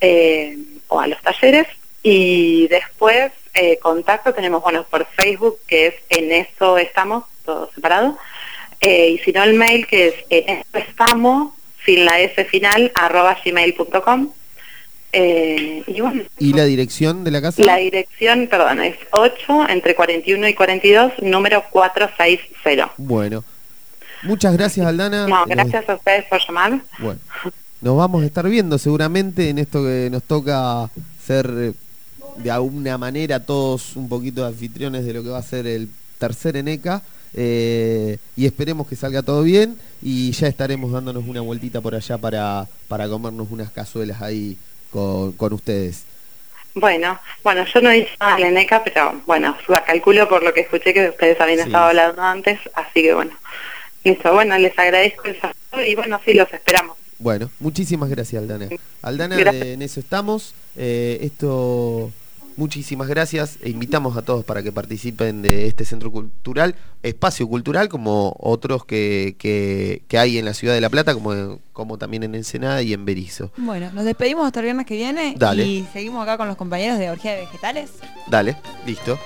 eh, o a los talleres. Y después, eh, contacto tenemos, bueno, por Facebook, que es en eso estamos, todo separado. Eh, y si no, el mail que es en eso estamos, sin la S final, arroba gmail.com. Eh, y bueno, ¿Y la dirección de la casa? la dirección, perdón, es 8, entre 41 y 42, número 460. Bueno. Muchas gracias, Aldana. No, Eh, gracias a ustedes por llamar. Bueno, nos vamos a estar viendo seguramente en esto que nos toca ser eh, de alguna manera todos un poquito anfitriones de lo que va a ser el tercer Eneca. eh, y esperemos que salga todo bien y ya estaremos dándonos una vueltita por allá para, para comernos unas cazuelas ahí con, con ustedes. Bueno, bueno, yo no hice nada en la NECA, pero bueno, la calculo por lo que escuché que ustedes habían Sí. estado hablando antes, así que bueno. Listo, bueno, les agradezco el saludo y bueno, sí, los esperamos. Bueno, muchísimas gracias, Aldana. Aldana, Gracias. en eso estamos. Eh, esto, muchísimas gracias. E invitamos a todos para que participen de este centro cultural, espacio cultural, como otros que, que, que hay en la ciudad de La Plata, como, como también en Ensenada y en Berizo. Bueno, nos despedimos hasta el viernes que viene Dale. y seguimos acá con los compañeros de Orgía de Vegetales. Dale, listo.